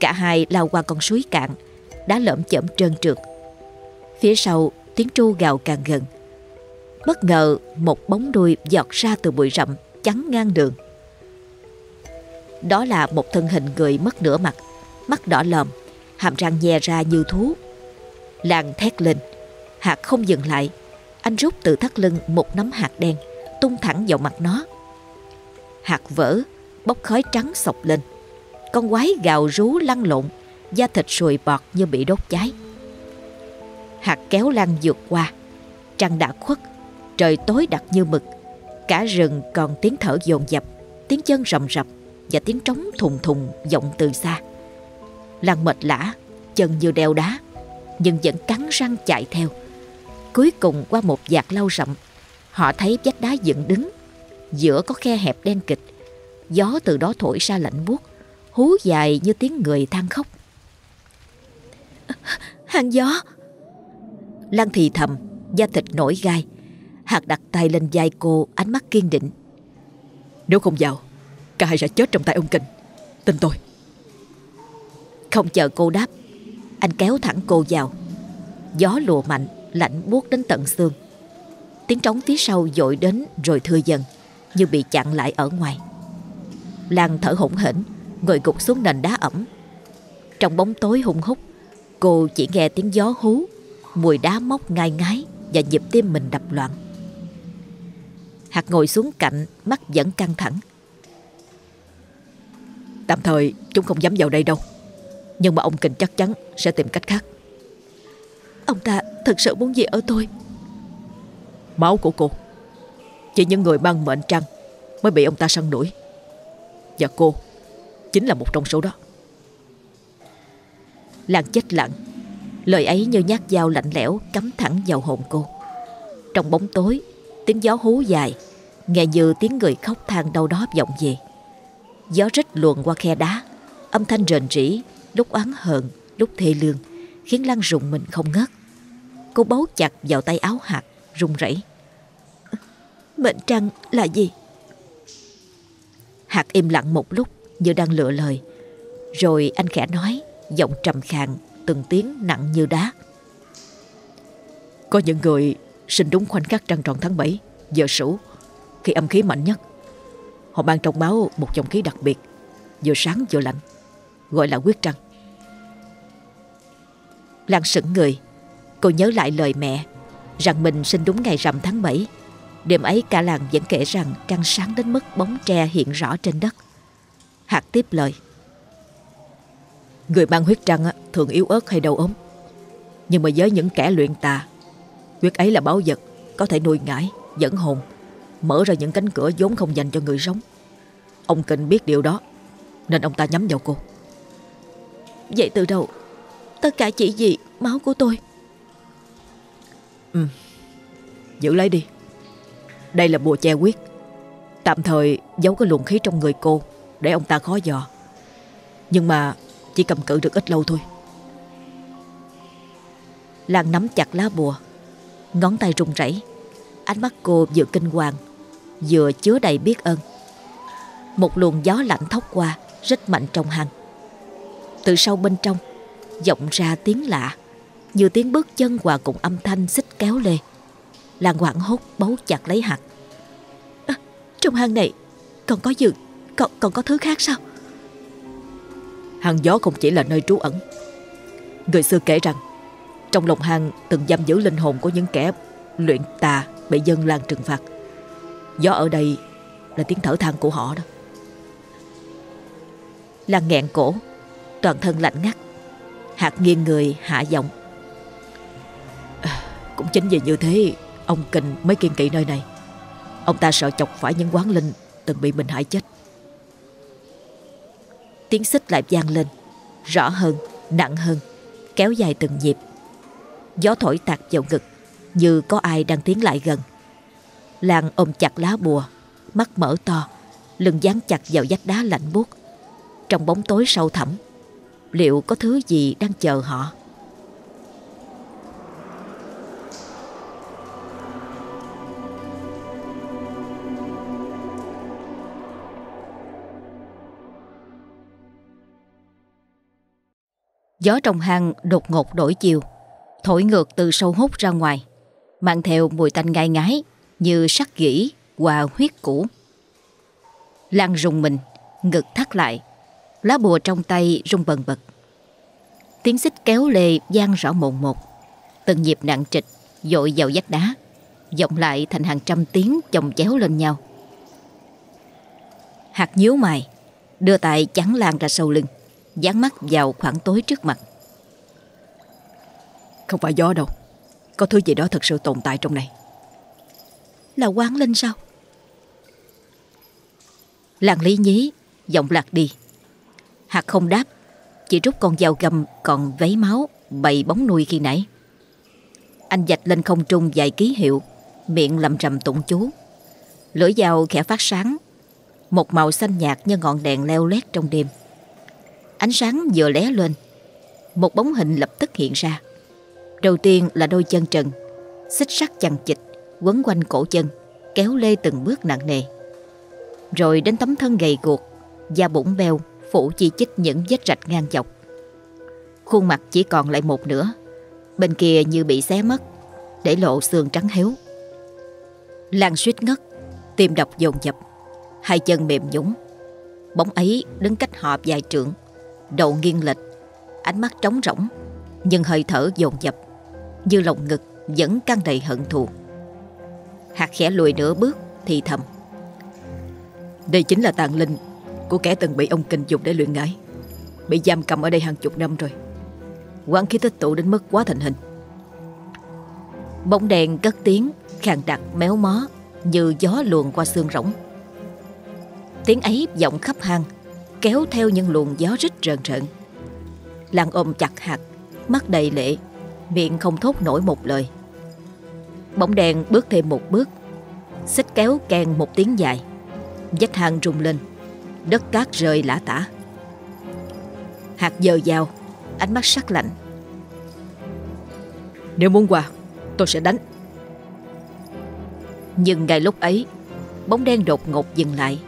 Cả hai lao qua con suối cạn, đá lởm chởm trơn trượt. Phía sau tiếng tru gào càng gần. Bất ngờ một bóng đuôi giọt ra từ bụi rậm chắn ngang đường. Đó là một thân hình người mất nửa mặt, mắt đỏ lòm, hàm răng nhè ra như thú. Lan thét lên, hạt không dừng lại. Anh rút từ thắt lưng một nắm hạt đen, tung thẳng vào mặt nó. Hạt vỡ, bốc khói trắng sọc lên. Con quái gào rú lăn lộn, da thịt sùi bọt như bị đốt cháy. Hạt kéo Lan vượt qua. Trăng đã khuất, trời tối đặc như mực. Cả rừng còn tiếng thở dồn dập, tiếng chân rầm rập và tiếng trống thùng thùng vọng từ xa. Lan mệt lã, chân như đeo đá, nhưng vẫn cắn răng chạy theo. Cuối cùng qua một vạt lau rậm, họ thấy vách đá dựng đứng. Giữa có khe hẹp đen kịch, gió từ đó thổi ra lạnh buốt, hú dài như tiếng người than khóc. Hàng gió! Lan thì thầm, da thịt nổi gai. Hạt đặt tay lên vai cô, ánh mắt kiên định. Nếu không vào, cả hai sẽ chết trong tay ông Kinh. Tin tôi. Không chờ cô đáp, anh kéo thẳng cô vào. Gió lùa mạnh, lạnh buốt đến tận xương. Tiếng trống phía sau dội đến rồi thưa dần, như bị chặn lại ở ngoài. Lan thở hổn hển, ngồi gục xuống nền đá ẩm. Trong bóng tối hung hút, cô chỉ nghe tiếng gió hú, mùi đá móc ngai ngái và nhịp tim mình đập loạn. Hạt ngồi xuống cạnh, mắt vẫn căng thẳng. Tạm thời chúng không dám vào đây đâu. Nhưng mà ông Kình chắc chắn sẽ tìm cách khác. Ông ta thật sự muốn gì ở tôi? Máu của cô. Chỉ những người mang mệnh trăng mới bị ông ta săn đuổi. Và cô chính là một trong số đó. Lan chết lặng. Lời ấy như nhát dao lạnh lẽo cắm thẳng vào hồn cô. Trong bóng tối, tiếng gió hú dài, nghe như tiếng người khóc than đâu đó vọng về. Gió rít luồn qua khe đá, âm thanh rền rỉ, lúc oán hờn, lúc thê lương, khiến Lan rùng mình không ngớt. Cô bấu chặt vào tay áo hạt, run rẩy. Mệnh trăng là gì? Hạt im lặng một lúc như đang lựa lời. Rồi anh khẽ nói, giọng trầm khàn, từng tiếng nặng như đá. Có những người sinh đúng khoảnh khắc trăng tròn tháng 7, giờ sửu, khi âm khí mạnh nhất. Họ mang trong máu một dòng khí đặc biệt, vừa sáng vừa lạnh, gọi là quyết trăng. Lan sững người, cô nhớ lại lời mẹ, rằng mình sinh đúng ngày rằm tháng 7. Đêm ấy cả làng vẫn kể rằng trăng sáng đến mức bóng tre hiện rõ trên đất. Hạt tiếp lời. Người mang huyết trăng thường yếu ớt hay đau ốm. Nhưng mà với những kẻ luyện tà, huyết ấy là báu vật, có thể nuôi ngải, dẫn hồn, mở ra những cánh cửa vốn không dành cho người sống. Ông Kinh biết điều đó, nên ông ta nhắm vào cô. Vậy từ đầu, tất cả chỉ vì máu của tôi. Ừ, giữ lấy đi. Đây là bùa che quyết. Tạm thời giấu cái luồng khí trong người cô để ông ta khó dò. Nhưng mà chỉ cầm cự được ít lâu thôi. Lan nắm chặt lá bùa, ngón tay run rẩy. Ánh mắt cô vừa kinh hoàng, vừa chứa đầy biết ơn. Một luồng gió lạnh thốc qua, rất mạnh trong hang. Từ sau bên trong, vọng ra tiếng lạ, như tiếng bước chân hòa cùng âm thanh xích kéo lê. làng hoảng hốt bấu chặt lấy hạt. À, trong hang này còn có dược, còn, còn có thứ khác sao? Hang gió không chỉ là nơi trú ẩn. Người xưa kể rằng, trong lòng hang từng giam giữ linh hồn của những kẻ luyện tà bị dân làng trừng phạt. Gió ở đây là tiếng thở than của họ đó. Lan nghẹn cổ, toàn thân lạnh ngắt. Hạt nghiêng người hạ giọng. À, cũng chính vì như thế, ông Kình mới kiên kỵ nơi này. Ông ta sợ chọc phải những quán linh từng bị mình hại chết. Tiếng xích lại vang lên Rõ hơn, nặng hơn Kéo dài từng nhịp Gió thổi tạt vào ngực Như có ai đang tiến lại gần Lan ôm chặt lá bùa, Mắt mở to, Lưng dán chặt vào vách đá lạnh buốt. Trong bóng tối sâu thẳm, Liệu có thứ gì đang chờ họ? Gió trong hang đột ngột đổi chiều, Thổi ngược từ sâu hút ra ngoài, Mang theo mùi tanh ngai ngái. Như sắt gỉ và huyết cũ. Lan rùng mình, Ngực thắt lại, Lá bùa trong tay rung bần bật. Tiếng xích kéo lê gian rõ mồn một. Từng nhịp nặng trịch, Dội vào vách đá, vọng lại thành hàng trăm tiếng chồng chéo lên nhau. Hạt nhíu mày, Đưa tay chắn Lan ra sau lưng, Dán mắt vào khoảng tối trước mặt. Không phải gió đâu. Có thứ gì đó thật sự tồn tại trong này. Là quán linh sao? Làng lý nhí, Giọng lạc đi. Hạt không đáp Chỉ rút con dao găm còn vấy máu, Bày bóng nuôi khi nãy. Anh dạch lên không trung vài ký hiệu, Miệng lầm rầm tụng chú. Lưỡi dao khẽ phát sáng, Một màu xanh nhạt như ngọn đèn leo lét trong đêm. Ánh sáng vừa lé lên, Một bóng hình lập tức hiện ra. Đầu tiên là đôi chân trần, Xích sắt chằng chịch Quấn quanh cổ chân, Kéo lê từng bước nặng nề. Rồi đến tấm thân gầy guộc, Da bụng beo, Phủ chi chích những vết rạch ngang dọc. Khuôn mặt chỉ còn lại một nửa, Bên kia như bị xé mất, Để lộ xương trắng héo. Lan suýt ngất, Tim đập dồn dập, Hai chân mềm nhũng. Bóng ấy đứng cách họ vài trượng, Đầu nghiêng lệch, Ánh mắt trống rỗng, Nhưng hơi thở dồn dập, Như lòng ngực vẫn căng đầy hận thù. Hạt khẽ lùi nửa bước Thì thầm. Đây chính là tàn linh Của kẻ từng bị ông kinh dục để luyện ngải. Bị giam cầm ở đây hàng chục năm rồi. Quán khí tích tụ đến mức quá thành hình. Bóng đèn cất tiếng Khàn đặc méo mó Như gió luồn qua xương rỗng. Tiếng ấy vọng khắp hang kéo theo những luồng gió rít rợn rợn. Lan ôm chặt hạt, mắt đầy lệ, miệng không thốt nổi một lời. Bóng đèn bước thêm một bước, xích kéo kèn một tiếng dài, vách hang rung lên, đất cát rơi lã tả. Hạt dờ dao, ánh mắt sắc lạnh. Nếu muốn qua, tôi sẽ đánh. Nhưng ngay lúc ấy, bóng đen đột ngột dừng lại,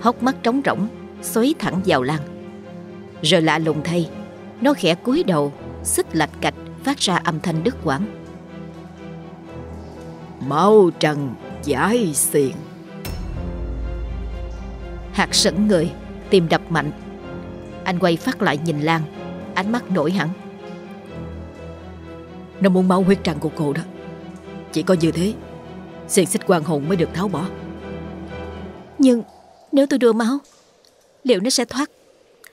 hốc mắt trống rỗng, xoáy thẳng vào Lan. Rồi lạ lùng thay, nó khẽ cúi đầu, xích lạch cạch phát ra âm thanh đứt quãng. Mau trần giải xiền. Hạt sững người, tim đập mạnh. Anh quay phát lại nhìn Lan, ánh mắt nổi hẳn. Nó muốn máu huyết trăng của cô đó. Chỉ có như thế, xiềng xích quan hồn mới được tháo bỏ. Nhưng nếu tôi đưa máu liệu nó sẽ thoát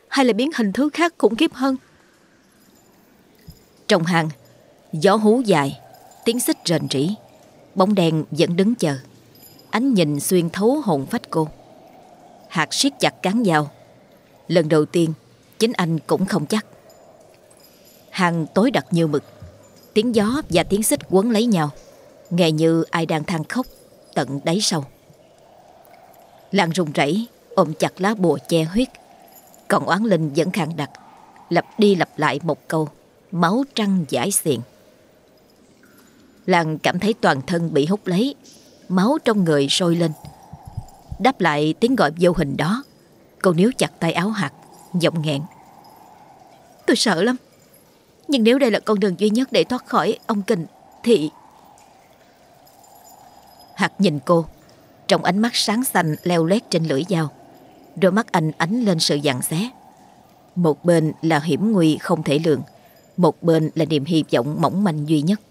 hay là biến hình thứ khác khủng khiếp hơn. Trong hang, gió hú dài, tiếng xích rền rỉ, bóng đèn vẫn đứng chờ. Ánh nhìn xuyên thấu hồn phách cô. Hạt siết chặt cán dao. Lần đầu tiên, chính anh cũng không chắc. Hàng tối đặc như mực, tiếng gió và tiếng xích quấn lấy nhau, nghe như ai đang than khóc tận đáy sâu. Lan rung rẩy ôm chặt lá bùa che huyết. Còn oán linh vẫn khẳng đặc, lặp đi lặp lại một câu, máu trăng giải xiền. Lan cảm thấy toàn thân bị hút lấy, máu trong người sôi lên. Đáp lại tiếng gọi vô hình đó, cô níu chặt tay áo hạt, giọng nghẹn. Tôi sợ lắm, nhưng nếu đây là con đường duy nhất để thoát khỏi ông Kình, thì... Hạt nhìn cô, trong ánh mắt sáng xanh leo lét trên lưỡi dao. Đôi mắt anh ánh lên sự dằn xé Một bên là hiểm nguy không thể lường Một bên là niềm hy vọng mỏng manh duy nhất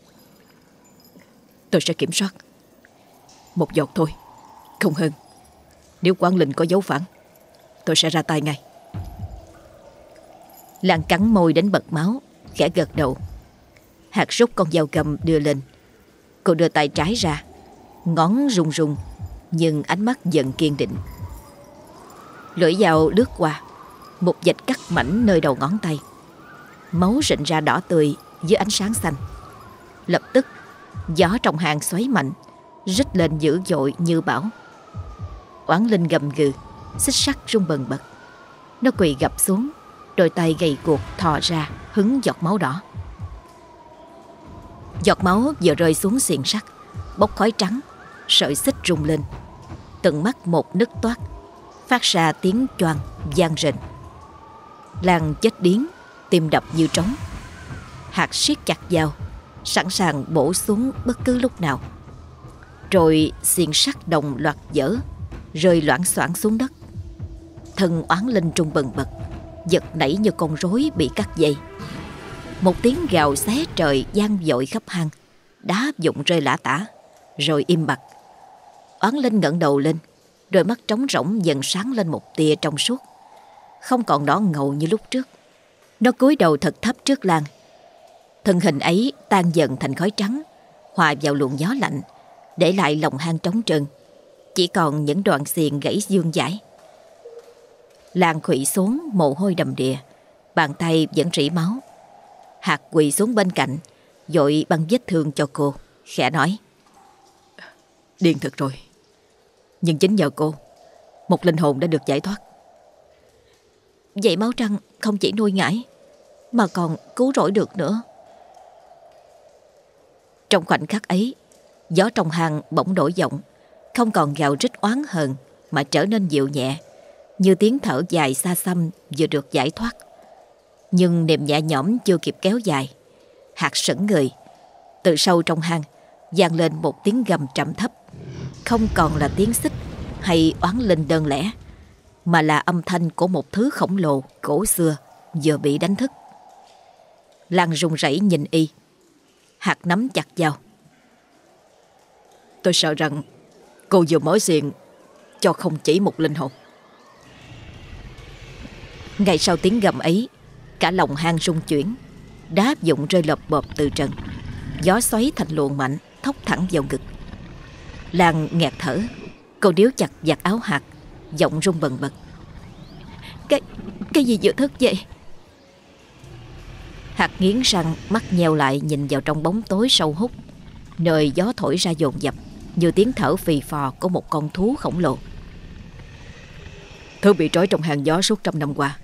Tôi sẽ kiểm soát. Một giọt thôi, Không hơn. Nếu quang linh có dấu phản, Tôi sẽ ra tay ngay. Lan cắn môi đến bật máu, Khẽ gật đầu. Hạt rút con dao cầm đưa lên. Cô đưa tay trái ra, Ngón rung rung, Nhưng ánh mắt dần kiên định. Lưỡi dao lướt qua, Một dạch cắt mảnh nơi đầu ngón tay. Máu rịn ra đỏ tươi dưới ánh sáng xanh. Lập tức Gió trong hàng xoáy mạnh, Rít lên dữ dội như bão. Oán Linh gầm gừ, Xích sắt rung bần bật. Nó quỳ gập xuống, Đôi tay gầy cuộc thò ra, Hứng giọt máu đỏ. Giọt máu vừa rơi xuống xiềng sắt, Bốc khói trắng, Sợi xích rung lên. Từng mắt một nứt toát, Phát ra tiếng choang gian rình Làng chết điếng Tim đập như trống. Hạt siết chặt dao Sẵn sàng bổ xuống bất cứ lúc nào. Rồi xiên sắt đồng loạt dở, Rơi loãng xoảng xuống đất. Thân oán linh trung bần bật, Giật nảy như con rối bị cắt dây. Một tiếng gào xé trời gian dội khắp hang, Đá dụng rơi lã tả, Rồi im bặt. Oán linh ngẩng đầu lên, Đôi mắt trống rỗng dần sáng lên một tia trong suốt. Không còn đỏ ngầu như lúc trước. Nó cúi đầu thật thấp trước Lan Thân hình ấy tan dần thành khói trắng Hòa vào luồng gió lạnh Để lại lòng hang trống trơn. Chỉ còn những đoạn xiềng gãy dương dãi Lan khủy xuống mồ hôi đầm đìa Bàn tay vẫn rỉ máu. Hạt quỳ xuống bên cạnh Dội băng vết thương cho cô Khẽ nói. Điên thật rồi. Nhưng chính nhờ cô Một linh hồn đã được giải thoát. Vậy máu trăng không chỉ nuôi ngải Mà còn cứu rỗi được nữa trong khoảnh khắc ấy, Gió trong hang bỗng đổi giọng, Không còn gào rít oán hờn Mà trở nên dịu nhẹ, Như tiếng thở dài xa xăm Vừa được giải thoát. Nhưng niềm nhẹ nhõm chưa kịp kéo dài, Hạt sững người. Từ sâu trong hang, vang lên một tiếng gầm trầm thấp. Không còn là tiếng xích Hay oán linh đơn lẻ, Mà là âm thanh của một thứ khổng lồ Cổ xưa Vừa bị đánh thức. Lan run rẩy nhìn y. Hạt nắm chặt vào. Tôi sợ rằng Cô vừa mở xiềng Cho không chỉ một linh hồn. Ngay sau tiếng gầm ấy Cả lòng hang rung chuyển Đá dụng rơi lợp bộp từ trần. Gió xoáy thành luồng mạnh Thốc thẳng vào ngực. Lan nghẹt thở Cô điếu chặt giặt áo hạt Giọng rung bần bật. Cái, cái gì vừa thức vậy? Hạt nghiến răng, Mắt nheo lại nhìn vào trong bóng tối sâu hút. Nơi gió thổi ra dồn dập, Như tiếng thở phì phò của một con thú khổng lồ. Thứ bị trói trong hàng gió suốt trăm năm qua,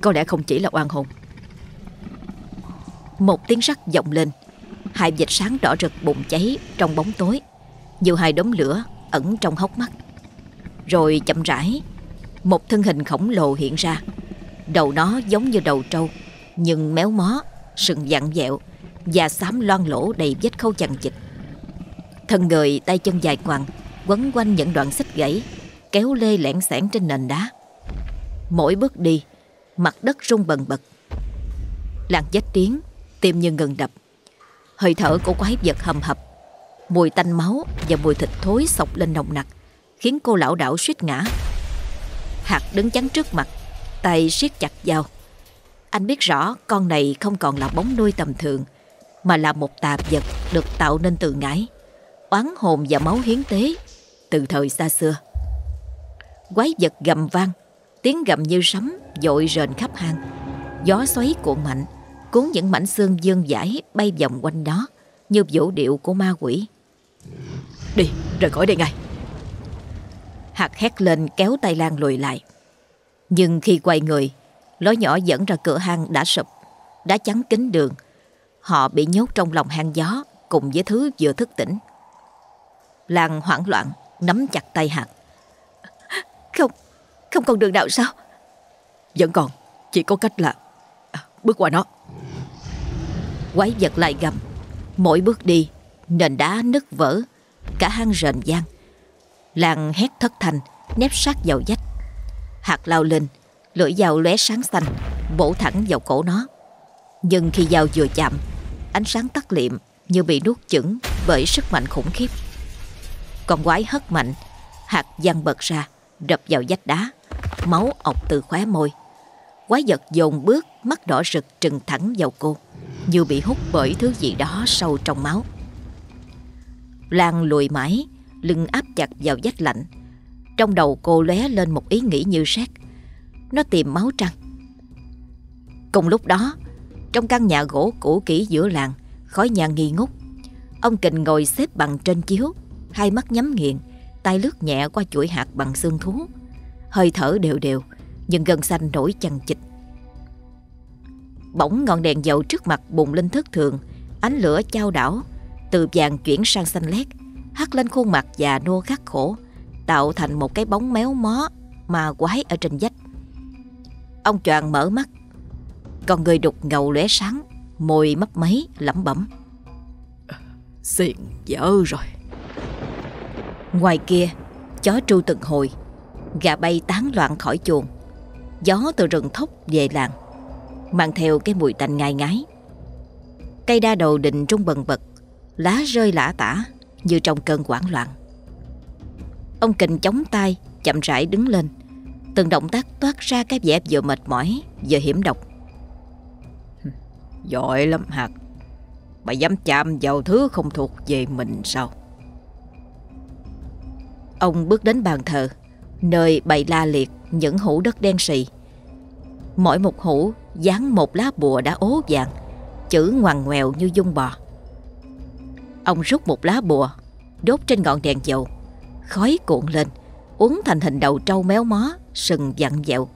Có lẽ không chỉ là oan hồn. Một tiếng sắt vọng lên, Hai vệt sáng đỏ rực bùng cháy trong bóng tối, Như hai đốm lửa ẩn trong hốc mắt. Rồi chậm rãi, Một thân hình khổng lồ hiện ra. Đầu nó giống như đầu trâu nhưng méo mó, Sừng dặn dẹo Và xám loang lỗ đầy vết khâu chằng chịt. Thân người, tay chân dài ngoằng Quấn quanh những đoạn xích gãy, Kéo lê lẻn sẻn trên nền đá. Mỗi bước đi, Mặt đất rung bần bật. Làng chết tiếng Tim như ngừng đập. Hơi thở của quái vật hầm hập, Mùi tanh máu và mùi thịt thối sọc lên nồng nặc, Khiến cô lão đảo suýt ngã. Hạt đứng chắn trước mặt, Tay siết chặt dao anh biết rõ con này không còn là bóng nuôi tầm thường, Mà là một tà vật được tạo nên từ ngải Oán hồn và máu hiến tế Từ thời xa xưa. Quái vật gầm vang, Tiếng gầm như sấm dội rền khắp hang. Gió xoáy cuộn mạnh, Cuốn những mảnh xương dương dãi bay vòng quanh đó Như vũ điệu của ma quỷ. Đi, rời khỏi đây ngay. Hạt hét lên kéo tay Lan lùi lại. Nhưng khi quay người Lối nhỏ dẫn ra cửa hang đã sụp Đã chắn kín đường. Họ bị nhốt trong lòng hang gió Cùng với thứ vừa thức tỉnh. Lan hoảng loạn Nắm chặt tay hạt Không, không còn đường nào sao? Vẫn còn Chỉ có cách là à, Bước qua nó. Quái vật lại gầm. Mỗi bước đi Nền đá nứt vỡ Cả hang rền gian. Lan hét thất thành Nép sát vào vách. Hạt lao lên Lưỡi dao lóe sáng xanh, Bổ thẳng vào cổ nó. Nhưng khi dao vừa chạm, Ánh sáng tắt liệm Như bị nuốt chửng Bởi sức mạnh khủng khiếp. Con quái hất mạnh, Hạt văng bật ra, Đập vào vách đá, Máu ọc từ khóe môi. Quái vật dồn bước, Mắt đỏ rực trừng thẳng vào cô, Như bị hút bởi thứ gì đó sâu trong máu. Lan lùi mãi, Lưng áp chặt vào vách lạnh. Trong đầu cô lóe lên một ý nghĩ như sét. Nó tìm máu trăng. Cùng lúc đó, Trong căn nhà gỗ cũ kỹ giữa làng, Khói nhà nghi ngút, Ông Kình ngồi xếp bằng trên chiếu, Hai mắt nhắm nghiền, tay lướt nhẹ qua chuỗi hạt bằng xương thú. Hơi thở đều đều, Nhưng gân xanh nổi chằng chịch Bỗng ngọn đèn dầu trước mặt bùng lên thất thường, Ánh lửa chao đảo, Từ vàng chuyển sang xanh lét, Hắt lên khuôn mặt già nô khắc khổ, Tạo thành một cái bóng méo mó Mà quái ở trên vách. Ông choàng mở mắt. Con người đục ngầu lóe sáng Môi mấp máy lẩm bẩm. Xiền dở rồi. Ngoài kia Chó tru từng hồi Gà bay tán loạn khỏi chuồng. Gió từ rừng thốc về làng Mang theo cái mùi tanh ngai ngái. Cây đa đầu định trung bần bật Lá rơi lã tả Như trong cơn hoảng loạn. Ông kình chống tay Chậm rãi đứng lên Từng động tác toát ra cái vẻ vừa mệt mỏi Vừa hiểm độc. Giỏi lắm hạt Mày dám chạm vào thứ không thuộc về mình sao? Ông bước đến bàn thờ Nơi bày la liệt những hũ đất đen sì. Mỗi một hũ dán một lá bùa đã ố vàng Chữ ngoằn ngoèo như dung bò. Ông rút một lá bùa Đốt trên ngọn đèn dầu Khói cuộn lên Uống thành hình đầu trâu méo mó Sừng dặn dẹo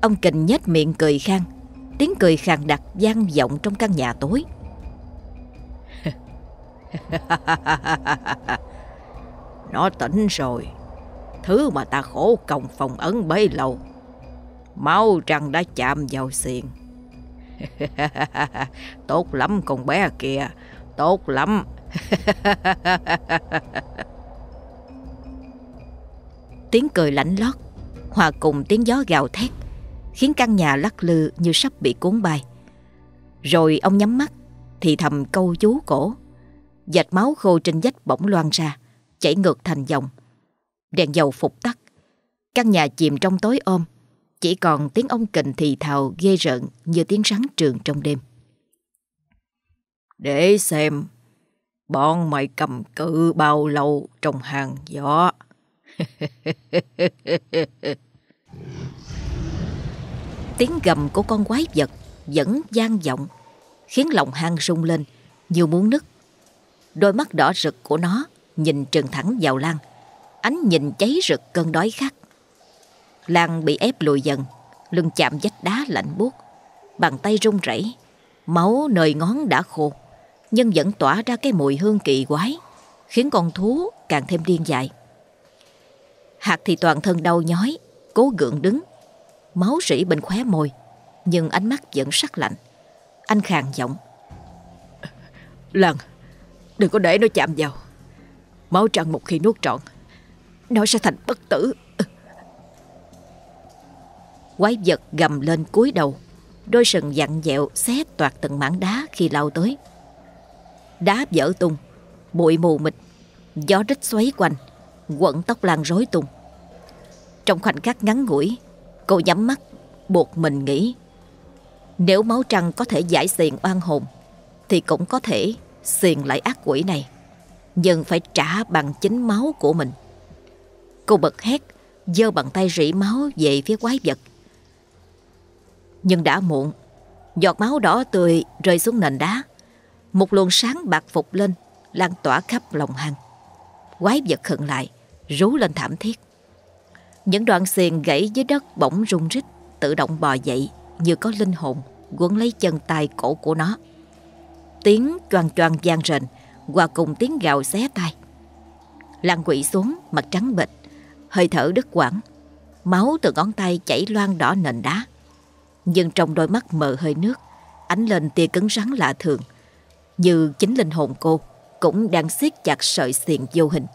Ông kình nhếch miệng cười khang, Tiếng cười khàn đặc vang vọng trong căn nhà tối. Nó tỉnh rồi, Thứ mà ta khổ còng phòng ấn bấy lâu, Máu trăng đã chạm vào xiền Tốt lắm con bé kìa Tốt lắm. Tiếng cười lạnh lót, Hòa cùng tiếng gió gào thét, Khiến căn nhà lắc lư như sắp bị cuốn bay. Rồi ông nhắm mắt, Thì thầm câu chú cổ. Dạch máu khô trên vách bỗng loan ra, Chảy ngược thành dòng. Đèn dầu phục tắt, Căn nhà chìm trong tối ôm Chỉ còn tiếng ông kình thì thào ghê rợn Như tiếng rắn trường trong đêm. Để xem, Bọn mày cầm cự bao lâu trong hàng gió? Tiếng gầm của con quái vật Vẫn gian vọng, Khiến lòng hang rung lên Như muốn nứt. Đôi mắt đỏ rực của nó Nhìn trừng thẳng vào Lan. Ánh nhìn cháy rực cơn đói khát. Lan bị ép lùi dần, Lưng chạm vách đá lạnh buốt. Bàn tay run rẩy, Máu nơi ngón đã khô, Nhưng vẫn tỏa ra cái mùi hương kỳ quái, Khiến con thú càng thêm điên dại. Hạt thì toàn thân đau nhói Cố gượng đứng. Máu rỉ bên khóe môi Nhưng ánh mắt vẫn sắc lạnh. Anh khàn giọng. Lan Đừng có để nó chạm vào. Máu trăng một khi nuốt trọn Nó sẽ thành bất tử. Quái vật gầm lên cúi đầu. Đôi sừng dặn dẹo xé toạt từng mảng đá khi lao tới. Đá vỡ tung Bụi mù mịt Gió rít xoáy quanh Quận tóc lan rối tung. Trong khoảnh khắc ngắn ngủi, Cô nhắm mắt, Buộc mình nghĩ, Nếu máu trăng có thể giải xiền oan hồn, Thì cũng có thể xiền lại ác quỷ này, Nhưng phải trả bằng chính máu của mình. Cô bật hét, giơ bàn tay rỉ máu về phía quái vật. Nhưng đã muộn, Giọt máu đỏ tươi rơi xuống nền đá, Một luồng sáng bạc phục lên, Lan tỏa khắp lòng hang. Quái vật khựng lại Rú lên thảm thiết. Những đoạn xiền gãy dưới đất bỗng rung rít Tự động bò dậy Như có linh hồn Quấn lấy chân tay cổ của nó. Tiếng choang choang gian rền, Hòa cùng tiếng gào xé tay Lan quỷ xuống, mặt trắng bệch, Hơi thở đứt quãng, Máu từ ngón tay chảy loang đỏ nền đá. Nhưng trong đôi mắt mờ hơi nước, Ánh lên tia cứng rắn lạ thường, Như chính linh hồn cô Cũng đang siết chặt sợi xiềng vô hình.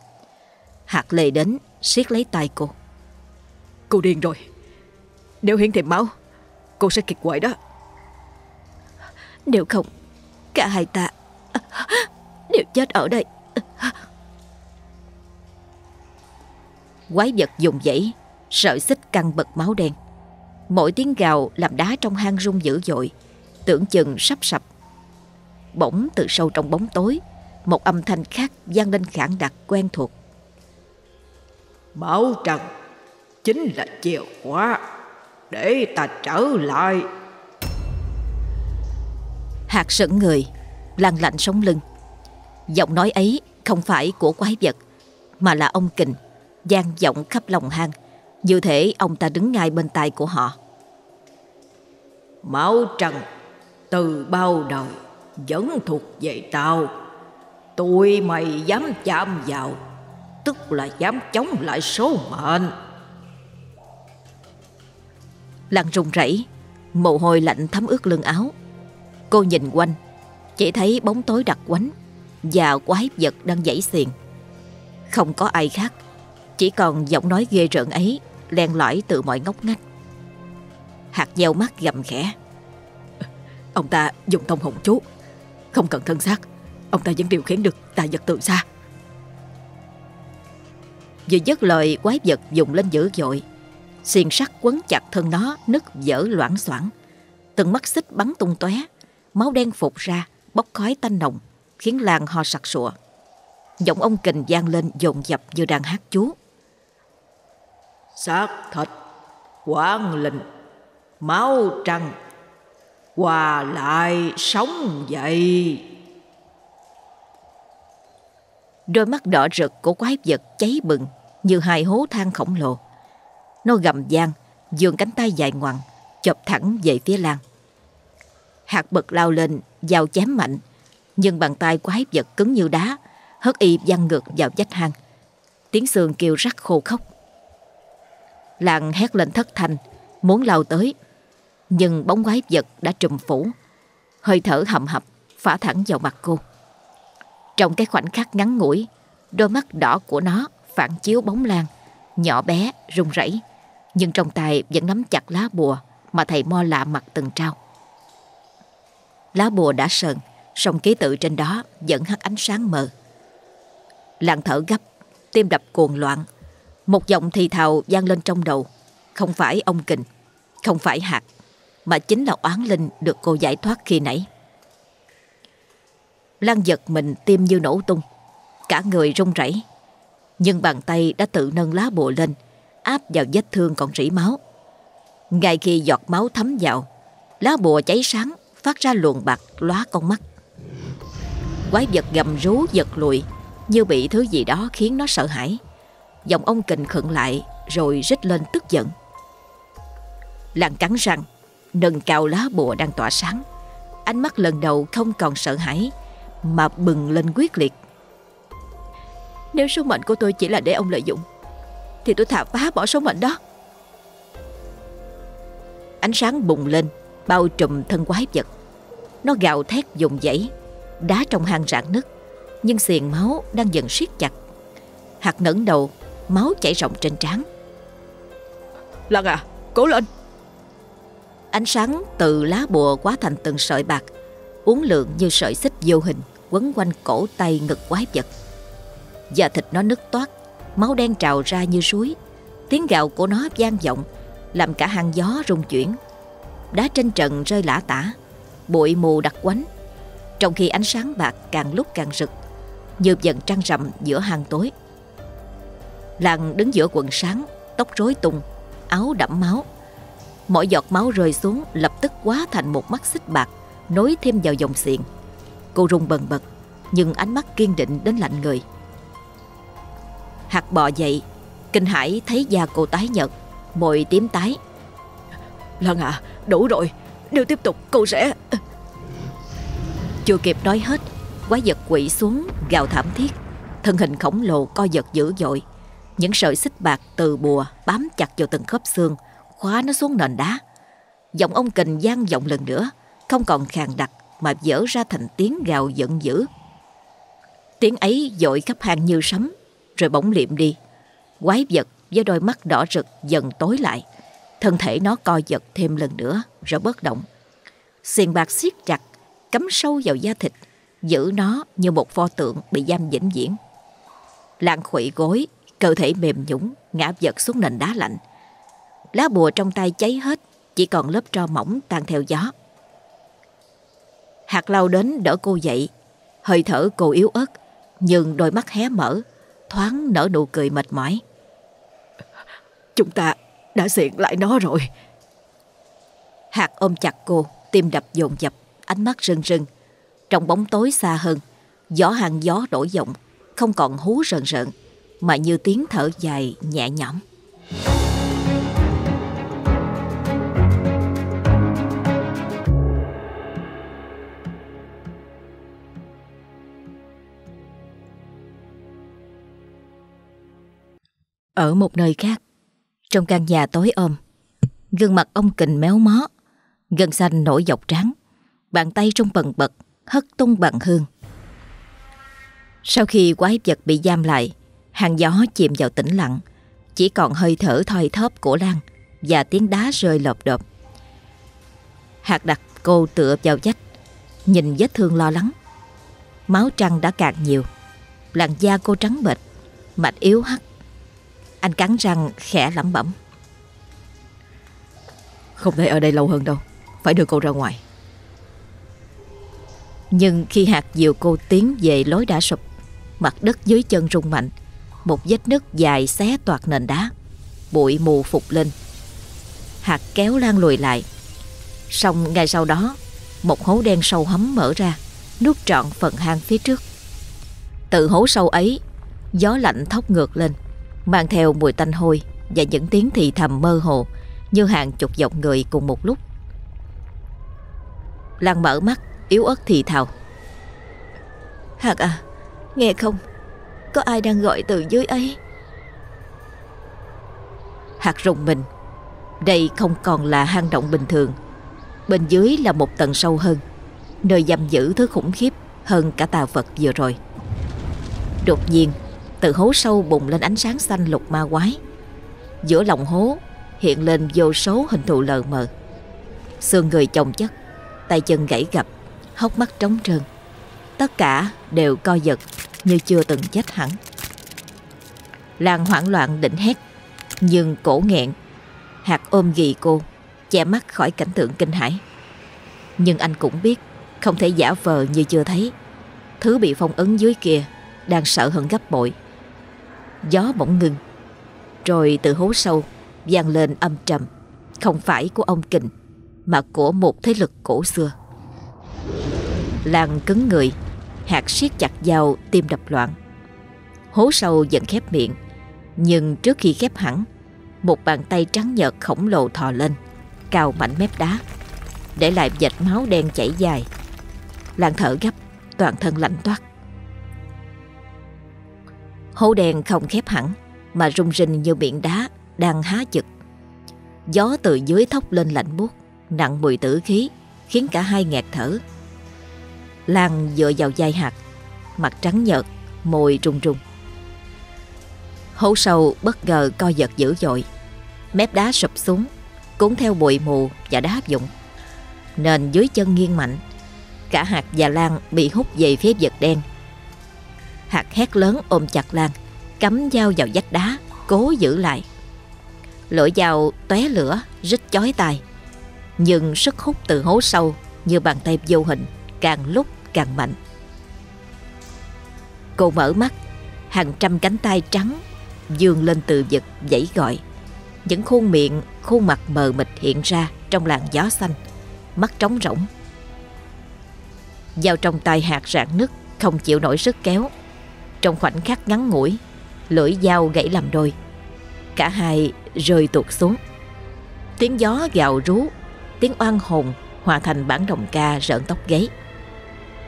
Hạt lệ đến siết lấy tay cô. Cô điên rồi. Nếu hiển thêm máu Cô sẽ kiệt quệ đó. Nếu không Cả hai ta Đều chết ở đây. Quái vật dùng dãy Sợi xích căng bật máu đen. Mỗi tiếng gào làm đá trong hang rung dữ dội. Tưởng chừng sắp sập. Bỗng từ sâu trong bóng tối Một âm thanh khác vang lên khản đặc quen thuộc Máu trần Chính là chìa khóa Để ta trở lại. Hạt sững người Lăn lạnh sống lưng. Giọng nói ấy không phải của quái vật Mà là ông Kình gian giọng khắp lòng hang. Như thể ông ta đứng ngay bên tai của họ. Máu trần từ bao đời vẫn thuộc về tao. Tụi mày dám chạm vào Tức là dám chống lại số mệnh. Lăng run rẩy, Mồ hôi lạnh thấm ướt lưng áo. Cô nhìn quanh, Chỉ thấy bóng tối đặc quánh Và quái vật đang dãy xiền Không có ai khác, Chỉ còn giọng nói ghê rợn ấy Len lỏi từ mọi ngóc ngách. Hạt gieo mắt gầm khẽ. Ông ta dùng thông hồn chú, Không cần thân xác, Ông ta vẫn điều khiển được tà vật từ xa. Vừa dứt lời, quái vật dùng lên dữ dội. Xiền sắt quấn chặt thân nó, Nứt dở loãng xoảng. Từng mắt xích bắn tung tóe, Máu đen phục ra, Bốc khói tanh nồng, Khiến làng ho sặc sụa. Giọng ông kình gian lên dồn dập như đang hát chú. Xác thịt quán linh, máu trăng, hòa lại sống dậy Đôi mắt đỏ rực của quái vật cháy bừng như hai hố than khổng lồ. Nó gầm gian, dường cánh tay dài ngoằng, chộp thẳng về phía Lan. Hạt bật lao lên, dao chém mạnh, nhưng bàn tay quái vật cứng như đá, hất y văng ngược vào vách hang. Tiếng xương kêu rắc khô khóc. Lan hét lên thất thanh, muốn lao tới, nhưng bóng quái vật đã trùm phủ, hơi thở hầm hập phả thẳng vào mặt cô. Trong cái khoảnh khắc ngắn ngủi, đôi mắt đỏ của nó phản chiếu bóng lan, nhỏ bé, run rẩy, nhưng trong tay vẫn nắm chặt lá bùa mà thầy mo lạ mặt từng trao. Lá bùa đã sờn, song ký tự trên đó vẫn hắt ánh sáng mờ. Lặng thở gấp, tim đập cuồng loạn. Một giọng thì thào vang lên trong đầu. Không phải ông Kình, không phải hạt, mà chính là oán linh được cô giải thoát khi nãy. Lan giật mình tim như nổ tung. Cả người run rẩy. Nhưng bàn tay đã tự nâng lá bùa lên, Áp vào vết thương còn rỉ máu. Ngay khi giọt máu thấm vào, Lá bùa cháy sáng, Phát ra luồng bạc lóa con mắt. Quái vật gầm rú giật lùi, Như bị thứ gì đó khiến nó sợ hãi. Giọng ông kình khựng lại, Rồi rít lên tức giận. Lan cắn răng, Nâng cao lá bùa đang tỏa sáng. Ánh mắt lần đầu không còn sợ hãi mà bừng lên quyết liệt. Nếu số mệnh của tôi chỉ là để ông lợi dụng, thì tôi thà phá bỏ số mệnh đó. Ánh sáng bùng lên, bao trùm thân quái vật. Nó gào thét dùng dãy, đá trong hang rạn nứt, nhưng xiềng máu đang dần siết chặt. Hạt ngẩng đầu, máu chảy rộng trên trán. Lan à, cố lên! Ánh sáng từ lá bùa quá thành từng sợi bạc, uốn lượn như sợi xích vô hình quấn quanh cổ tay ngực quái vật. Da thịt nó nứt toát, máu đen trào ra như suối. Tiếng gào của nó vang vọng, làm cả hang gió rung chuyển. Đá trên trần rơi lả tả, bụi mù đặc quánh. Trong khi ánh sáng bạc càng lúc càng rực, như dần trăng rằm giữa hang tối. Làng đứng giữa quần sáng, tóc rối tung, áo đẫm máu. Mỗi giọt máu rơi xuống lập tức quá thành một mắt xích bạc, nối thêm vào dòng xiềng. Cô rung bần bật, Nhưng ánh mắt kiên định đến lạnh người. Hạt bò dậy, Kinh hải thấy da cô tái nhợt, Môi tím tái. Lân à đủ rồi, Nếu tiếp tục, cô sẽ Chưa kịp nói hết, Quái vật quỷ xuống gào thảm thiết. Thân hình khổng lồ co giật dữ dội. Những sợi xích bạc từ bùa Bám chặt vào từng khớp xương, Khóa nó xuống nền đá. Giọng ông kình gian giọng lần nữa, Không còn khàn đặc mà dở ra thành tiếng gào giận dữ. Tiếng ấy dội khắp hang như sấm, rồi bỗng liệm đi. Quái vật với đôi mắt đỏ rực dần tối lại. Thân thể nó co giật thêm lần nữa, rồi bất động. Xiền bạc siết chặt, cắm sâu vào da thịt, giữ nó như một pho tượng bị giam vĩnh viễn. Lạng khủy gối, cơ thể mềm nhũng, ngã vật xuống nền đá lạnh. Lá bùa trong tay cháy hết, chỉ còn lớp tro mỏng tan theo gió. Hạt lao đến đỡ cô dậy. Hơi thở cô yếu ớt, nhưng đôi mắt hé mở, thoáng nở nụ cười mệt mỏi. Chúng ta đã xiện lại nó rồi. Hạt ôm chặt cô, tim đập dồn dập, ánh mắt rưng rưng. Trong bóng tối xa hơn, gió hàng gió đổi giọng, không còn hú rợn rợn, mà như tiếng thở dài nhẹ nhõm. Ở một nơi khác, trong căn nhà tối ôm, gương mặt ông kình méo mó, gân xanh nổi dọc trắng bàn tay trong bần bật, hất tung bằng hương. Sau khi quái vật bị giam lại, hàng gió chìm vào tĩnh lặng, chỉ còn hơi thở thoi thóp của Lan và tiếng đá rơi lộp đợp. Hạt đặt cô tựa vào vách, nhìn vết thương lo lắng. Máu trăng đã cạn nhiều, làn da cô trắng bệch, mạch yếu hắt. Anh cắn răng khẽ lẩm bẩm. Không thể ở đây lâu hơn đâu, phải đưa cô ra ngoài. Nhưng khi hạt diều cô tiến về lối đá sụp, mặt đất dưới chân rung mạnh, một vết nứt dài xé toạc nền đá, bụi mù phục lên. Hạt kéo Lan lùi lại. Xong ngay sau đó, một hố đen sâu hấm mở ra, nuốt trọn phần hang phía trước. Từ hố sâu ấy, gió lạnh thốc ngược lên, mang theo mùi tanh hôi và những tiếng thì thầm mơ hồ như hàng chục giọng người cùng một lúc. Lan mở mắt, yếu ớt thì thào. Hạt à, nghe không? Có ai đang gọi từ dưới ấy? Hạt rùng mình. Đây không còn là hang động bình thường. Bên dưới là một tầng sâu hơn, nơi giam giữ thứ khủng khiếp hơn cả tà vật vừa rồi. Đột nhiên, từ hố sâu bùng lên ánh sáng xanh lục ma quái. Giữa lòng hố hiện lên vô số hình thù lờ mờ. Xương người chồng chất, tay chân gãy gập, hốc mắt trống trơn. Tất cả đều co giật như chưa từng chết hẳn. Lan hoảng loạn định hét, nhưng cổ nghẹn. Hạt ôm ghì cô, che mắt khỏi cảnh tượng kinh hãi. Nhưng anh cũng biết, không thể giả vờ như chưa thấy. Thứ bị phong ấn dưới kia đang sợ hơn gấp bội. Gió bỗng ngừng, rồi từ hố sâu vang lên âm trầm, không phải của ông Kình, mà của một thế lực cổ xưa. Lan cứng người, hạt siết chặt dao tim đập loạn. Hố sâu dần khép miệng, nhưng trước khi khép hẳn, một bàn tay trắng nhợt khổng lồ thò lên, cào mạnh mép đá, để lại vệt máu đen chảy dài. Lan thở gấp, toàn thân lạnh toát. Hố đen không khép hẳn, mà rung rinh như biển đá đang há chực. Gió từ dưới thốc lên lạnh buốt, nặng mùi tử khí, khiến cả hai nghẹt thở. Lan dựa vào dai hạt, mặt trắng nhợt, môi rung rung. Hố sâu bất ngờ co giật dữ dội, mép đá sụp xuống, cuốn theo bụi mù và đá dụng. Nền dưới chân nghiêng mạnh, cả hạt và Lan bị hút về phía vật đen. Hạt hét lớn ôm chặt Lan, cắm dao vào vách đá, cố giữ lại. Lưỡi dao tóe lửa, rít chói tai. Nhưng sức hút từ hố sâu như bàn tay vô hình càng lúc càng mạnh. Cô mở mắt, hàng trăm cánh tay trắng dương lên từ vực dãy gọi. Những khuôn miệng, khuôn mặt mờ mịt hiện ra trong làn gió xanh, mắt trống rỗng. Dao trong tay hạt rạn nứt, không chịu nổi sức kéo. Trong khoảnh khắc ngắn ngủi, lưỡi dao gãy làm đôi. Cả hai rơi tuột xuống. Tiếng gió gào rú, tiếng oan hồn hòa thành bản đồng ca rợn tóc gáy.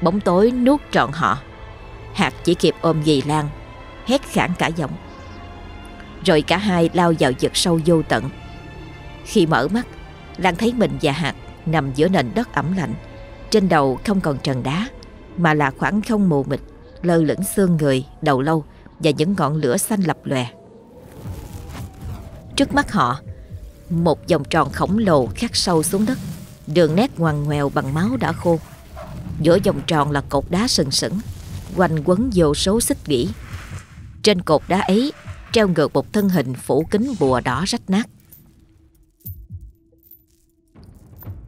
Bóng tối nuốt trọn họ. Hạt chỉ kịp ôm dì Lan, hét khản cả giọng. Rồi cả hai lao vào vực sâu vô tận. Khi mở mắt, Lan thấy mình và Hạt nằm giữa nền đất ẩm lạnh. Trên đầu không còn trần đá, mà là khoảng không mù mịt, lơ lửng xương người, đầu lâu và những ngọn lửa xanh lập lòe. Trước mắt họ, một vòng tròn khổng lồ khắc sâu xuống đất, đường nét ngoằn ngoèo bằng máu đã khô. Giữa vòng tròn là cột đá sừng sững, quanh quấn vô số xích gỉ. Trên cột đá ấy treo ngược một thân hình phủ kính bùa đỏ rách nát.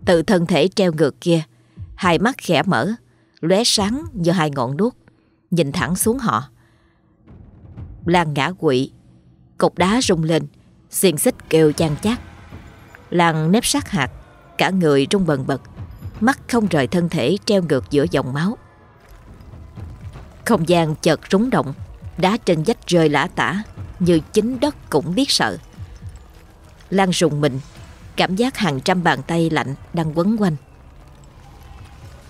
Từ thân thể treo ngược kia, hai mắt khẽ mở, lóe sáng như hai ngọn đuốc, nhìn thẳng xuống họ. Lan ngã quỵ, cục đá rung lên, xiên xích kêu chan chát. Lan nếp sát hạt, Cả người rung bần bật. Mắt không rời thân thể treo ngược giữa dòng máu. Không gian chợt rúng động. Đá trên vách rơi lã tả. Như chính đất cũng biết sợ. Lan rùng mình. Cảm giác hàng trăm bàn tay lạnh đang quấn quanh.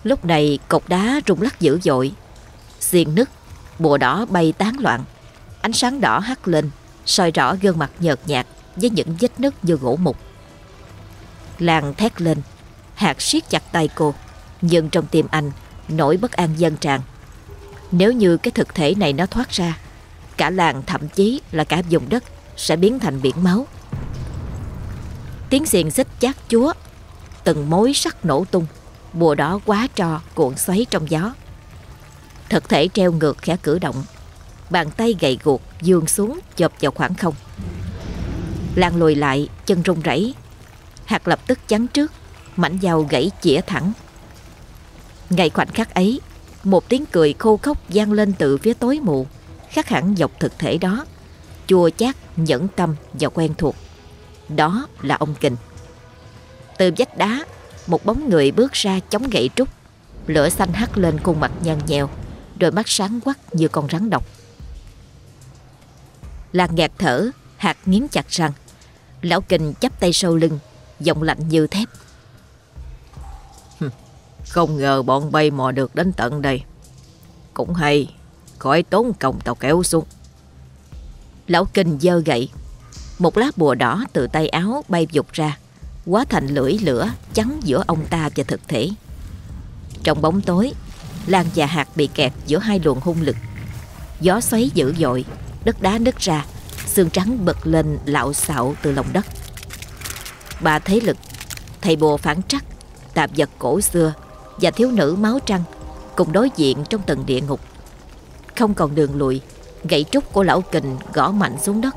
Lúc này cột đá rung lắc dữ dội. Xiên nứt Bùa đỏ bay tán loạn. Ánh sáng đỏ hắt lên, soi rõ gương mặt nhợt nhạt Với những vết nứt như gỗ mục. Lan thét lên, Hạt siết chặt tay cô, Nhưng trong tim anh Nỗi bất an dân tràn. Nếu như cái thực thể này nó thoát ra, Cả làng thậm chí là cả vùng đất Sẽ biến thành biển máu. Tiếng xiềng xích chát chúa, Từng mối sắt nổ tung Bùa đỏ quá trò cuộn xoáy trong gió. Thực thể treo ngược khẽ cử động. Bàn tay gầy guộc dương xuống chộp vào khoảng không. Lan lùi lại chân run rẩy. Hạt lập tức chắn trước Mảnh dao gãy chĩa thẳng. Ngay khoảnh khắc ấy Một tiếng cười khô khóc vang lên từ phía tối mù khắc hẳn dọc thực thể đó. Chua chát, nhẫn tâm và quen thuộc. Đó là ông Kình. Từ vách đá Một bóng người bước ra chống gậy trúc. Lửa xanh hắt lên khuôn mặt nhăn nhèo Đôi mắt sáng quắc như con rắn độc. Lan ngạt thở Hạt nghiến chặt răng Lão Kình chắp tay sau lưng Giọng lạnh như thép. Không ngờ bọn bay mò được đến tận đây. Cũng hay Khỏi tốn công tàu kéo xuống. Lão Kinh dơ gậy. Một lá bùa đỏ từ tay áo bay vụt ra Quá thành lưỡi lửa Chắn giữa ông ta và thực thể. Trong bóng tối Lan và hạt bị kẹt giữa hai luồng hung lực. Gió xoáy dữ dội, Đất đá nứt ra, Xương trắng bật lên lạo xạo từ lòng đất. Bà thế lực, Thầy bùa phản trắc, Tạp vật cổ xưa Và thiếu nữ máu trăng Cùng đối diện trong tầng địa ngục. Không còn đường lùi Gậy trúc của lão kình gõ mạnh xuống đất.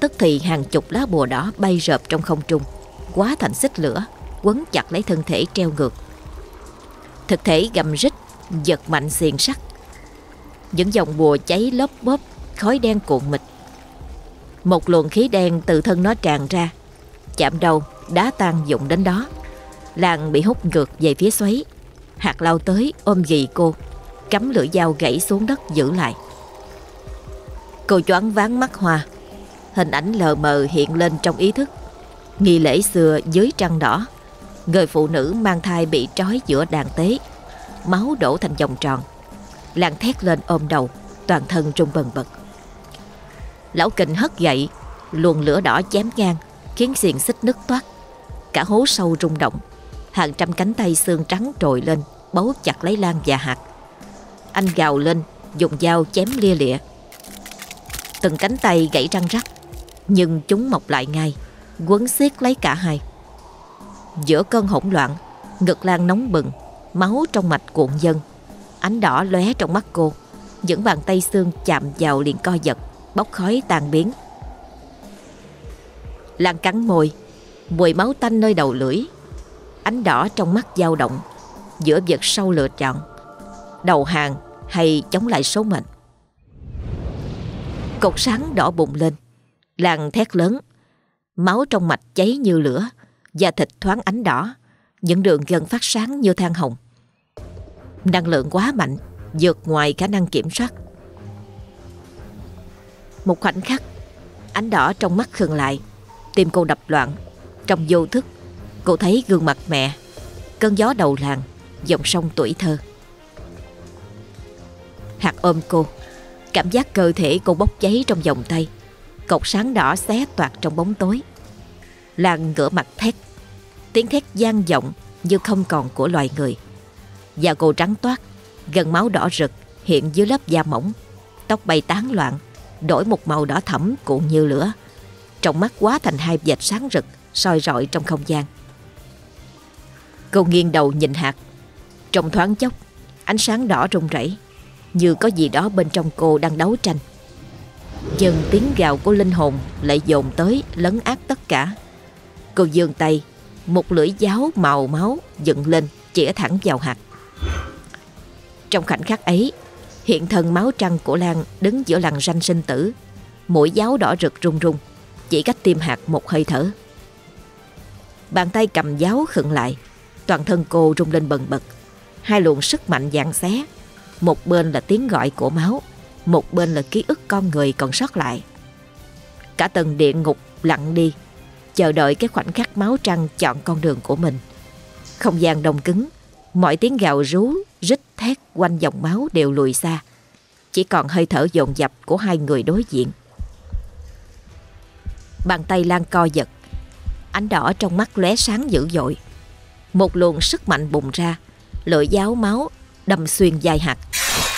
Tức thì hàng chục lá bùa đỏ bay rợp trong không trung, Quá thành xích lửa, Quấn chặt lấy thân thể treo ngược. Thực thể gầm rít Giật mạnh xiềng sắt. Những dòng bùa cháy lốp bóp Khói đen cuộn mịt. Một luồng khí đen từ thân nó tràn ra, Chạm đầu, đá tan dụng đến đó. Làng bị hút ngược về phía xoáy. Hạt lao tới, ôm ghì cô, Cắm lưỡi dao gãy xuống đất giữ lại. Cô choáng váng mắt hoa, Hình ảnh lờ mờ hiện lên trong ý thức. Nghi lễ xưa dưới trăng đỏ, Người phụ nữ mang thai bị trói giữa đàn tế. Máu đổ thành vòng tròn. Lan thét lên ôm đầu Toàn thân trung bần bật. Lão kình hất dậy, Luồng lửa đỏ chém ngang Khiến xiềng xích nứt toát. Cả hố sâu rung động Hàng trăm cánh tay xương trắng trồi lên Bấu chặt lấy Lan và hạt Anh gào lên Dùng dao chém lia lịa. Từng cánh tay gãy răng rắc Nhưng chúng mọc lại ngay Quấn xiết lấy cả hai. Giữa cơn hỗn loạn Ngực Lan nóng bừng Máu trong mạch cuộn dân Ánh đỏ lóe trong mắt cô, Những bàn tay xương chạm vào liền co giật, Bốc khói tan biến. Lan cắn môi, Mùi máu tanh nơi đầu lưỡi. Ánh đỏ trong mắt dao động, Giữa vật sâu lựa chọn Đầu hàng hay chống lại số mệnh. Cột sáng đỏ bùng lên Lan thét lớn. Máu trong mạch cháy như lửa Da thịt thoáng ánh đỏ. Những đường gân phát sáng như than hồng. Năng lượng quá mạnh, vượt ngoài khả năng kiểm soát. Một khoảnh khắc, Ánh đỏ trong mắt khừng lại, Tim cô đập loạn. Trong vô thức, Cô thấy gương mặt mẹ, Cơn gió đầu làng, Dòng sông tuổi thơ. Hạt ôm cô, Cảm giác cơ thể cô bốc cháy trong vòng tay. Cột sáng đỏ xé toạc trong bóng tối. Làng ngửa mặt thét, Tiếng thét gian vọng Như không còn của loài người. Da cô trắng toát Gần máu đỏ rực, hiện dưới lớp da mỏng. Tóc bay tán loạn, Đổi một màu đỏ thẫm cuộn như lửa. Trong mắt quá thành hai vệt sáng rực, soi rọi trong không gian. Cô nghiêng đầu nhìn hạt Trong thoáng chốc, Ánh sáng đỏ rung rẩy, Như có gì đó bên trong cô đang đấu tranh. Dần tiếng gào của linh hồn Lại dồn tới, lấn át tất cả. Cô giương tay, Một lưỡi giáo màu máu dựng lên, Chĩa thẳng vào hạt trong khoảnh khắc ấy, Hiện thân máu trăng của Lan Đứng giữa lằn ranh sinh tử. Mũi giáo đỏ rực rung rung, Chỉ cách tim hạt một hơi thở. Bàn tay cầm giáo khựng lại, Toàn thân cô rung lên bần bật. Hai luồng sức mạnh dạng xé, Một bên là tiếng gọi của máu, Một bên là ký ức con người còn sót lại. Cả tầng địa ngục lặng đi, Chờ đợi cái khoảnh khắc máu trăng chọn con đường của mình. Không gian đông cứng Mọi tiếng gào rú, rít thét quanh dòng máu đều lùi xa. Chỉ còn hơi thở dồn dập của hai người đối diện. Bàn tay Lan co giật. Ánh đỏ trong mắt lóe sáng dữ dội. Một luồng sức mạnh bùng ra. Lưỡi giáo máu đâm xuyên dài hạt.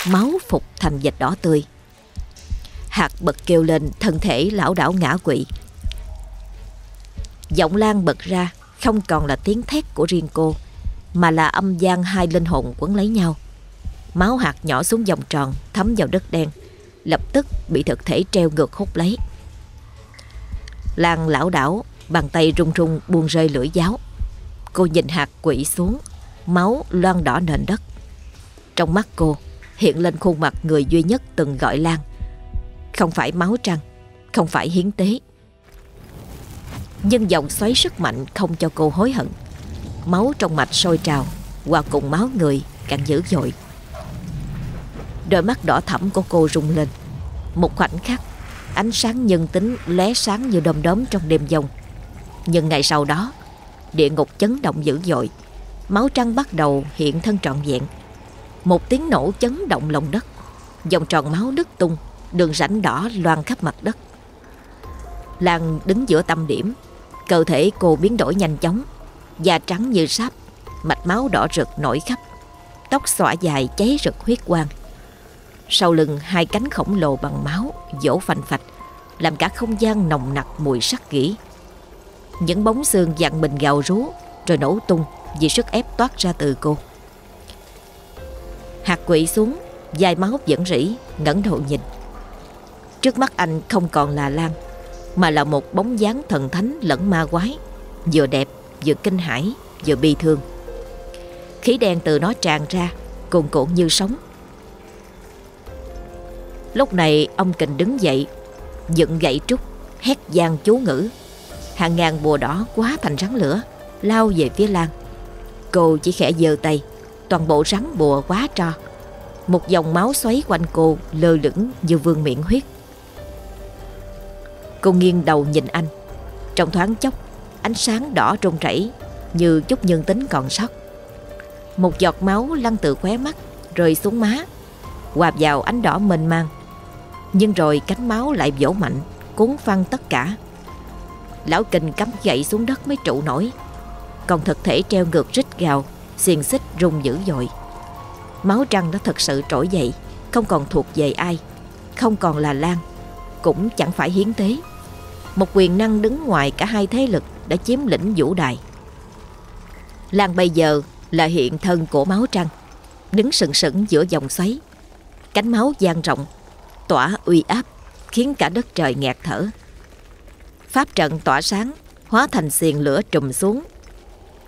Máu phục thành dịch đỏ tươi. Hạt bật kêu lên Thân thể lão đảo ngã quỵ. Giọng Lan bật ra Không còn là tiếng thét của riêng cô mà là âm gian hai linh hồn quấn lấy nhau. Máu hạt nhỏ xuống vòng tròn, Thấm vào đất đen, Lập tức bị thực thể treo ngược hút lấy. Lan lão đảo, Bàn tay run run buông rơi lưỡi giáo. Cô nhìn hạt quỷ xuống, Máu loang đỏ nền đất. Trong mắt cô, hiện lên khuôn mặt người duy nhất từng gọi Lan. Không phải máu trăng, Không phải hiến tế. Nhưng dòng xoáy sức mạnh không cho cô hối hận. Máu trong mạch sôi trào Hòa cùng máu người, càng dữ dội. Đôi mắt đỏ thẫm của cô rung lên. Một khoảnh khắc, Ánh sáng nhân tính lóe sáng như đom đóm trong đêm dông Nhưng ngày sau đó, Địa ngục chấn động dữ dội. Máu trăng bắt đầu hiện thân trọn vẹn. Một tiếng nổ chấn động lòng đất. Dòng tròn máu đứt tung, Đường rãnh đỏ loan khắp mặt đất. Lan đứng giữa tâm điểm, Cơ thể cô biến đổi nhanh chóng. Da trắng như sáp, Mạch máu đỏ rực nổi khắp, Tóc xõa dài cháy rực huyết quang. Sau lưng hai cánh khổng lồ bằng máu, Dỗ phành phạch, Làm cả không gian nồng nặc mùi sắc gỉ Những bóng xương dặn mình gào rú, Rồi nổ tung Vì sức ép toát ra từ cô. Hạt quỷ xuống, dài máu vẫn rỉ, ngẩng đầu nhìn. Trước mắt anh không còn là Lan, Mà là một bóng dáng thần thánh lẫn ma quái, Vừa đẹp vừa kinh hãi Vừa bi thương. Khí đen từ nó tràn ra, Cuồn cuộn như sóng. Lúc này, ông Kình đứng dậy, Dựng gậy trúc, Hét gian chú ngữ. Hàng ngàn bùa đỏ quá thành rắn lửa, Lao về phía Lan. Cô chỉ khẽ giơ tay, Toàn bộ rắn bùa quá tro. Một dòng máu xoáy quanh cô Lơ lửng như vương miệng huyết. Cô nghiêng đầu nhìn anh, Trong thoáng chốc Ánh sáng đỏ trung rẩy Như chút nhân tính còn sót. Một giọt máu lăn từ khóe mắt, Rơi xuống má Hòa vào ánh đỏ mênh mang. Nhưng rồi cánh máu lại vỗ mạnh, Cuốn phăng tất cả. Lão kình cắm gậy xuống đất mới trụ nổi. Còn thực thể treo ngược rít gào, xiềng xích rung dữ dội. Máu trăng đã thật sự trỗi dậy, Không còn thuộc về ai, Không còn là Lan, Cũng chẳng phải hiến tế. Một quyền năng đứng ngoài cả hai thế lực đã chiếm lĩnh vũ đài Lan bây giờ là hiện thân của máu trăng Đứng sừng sững giữa dòng xoáy Cánh máu gian rộng tỏa uy áp khiến cả đất trời nghẹt thở. Pháp trận tỏa sáng, hóa thành xiền lửa trùm xuống.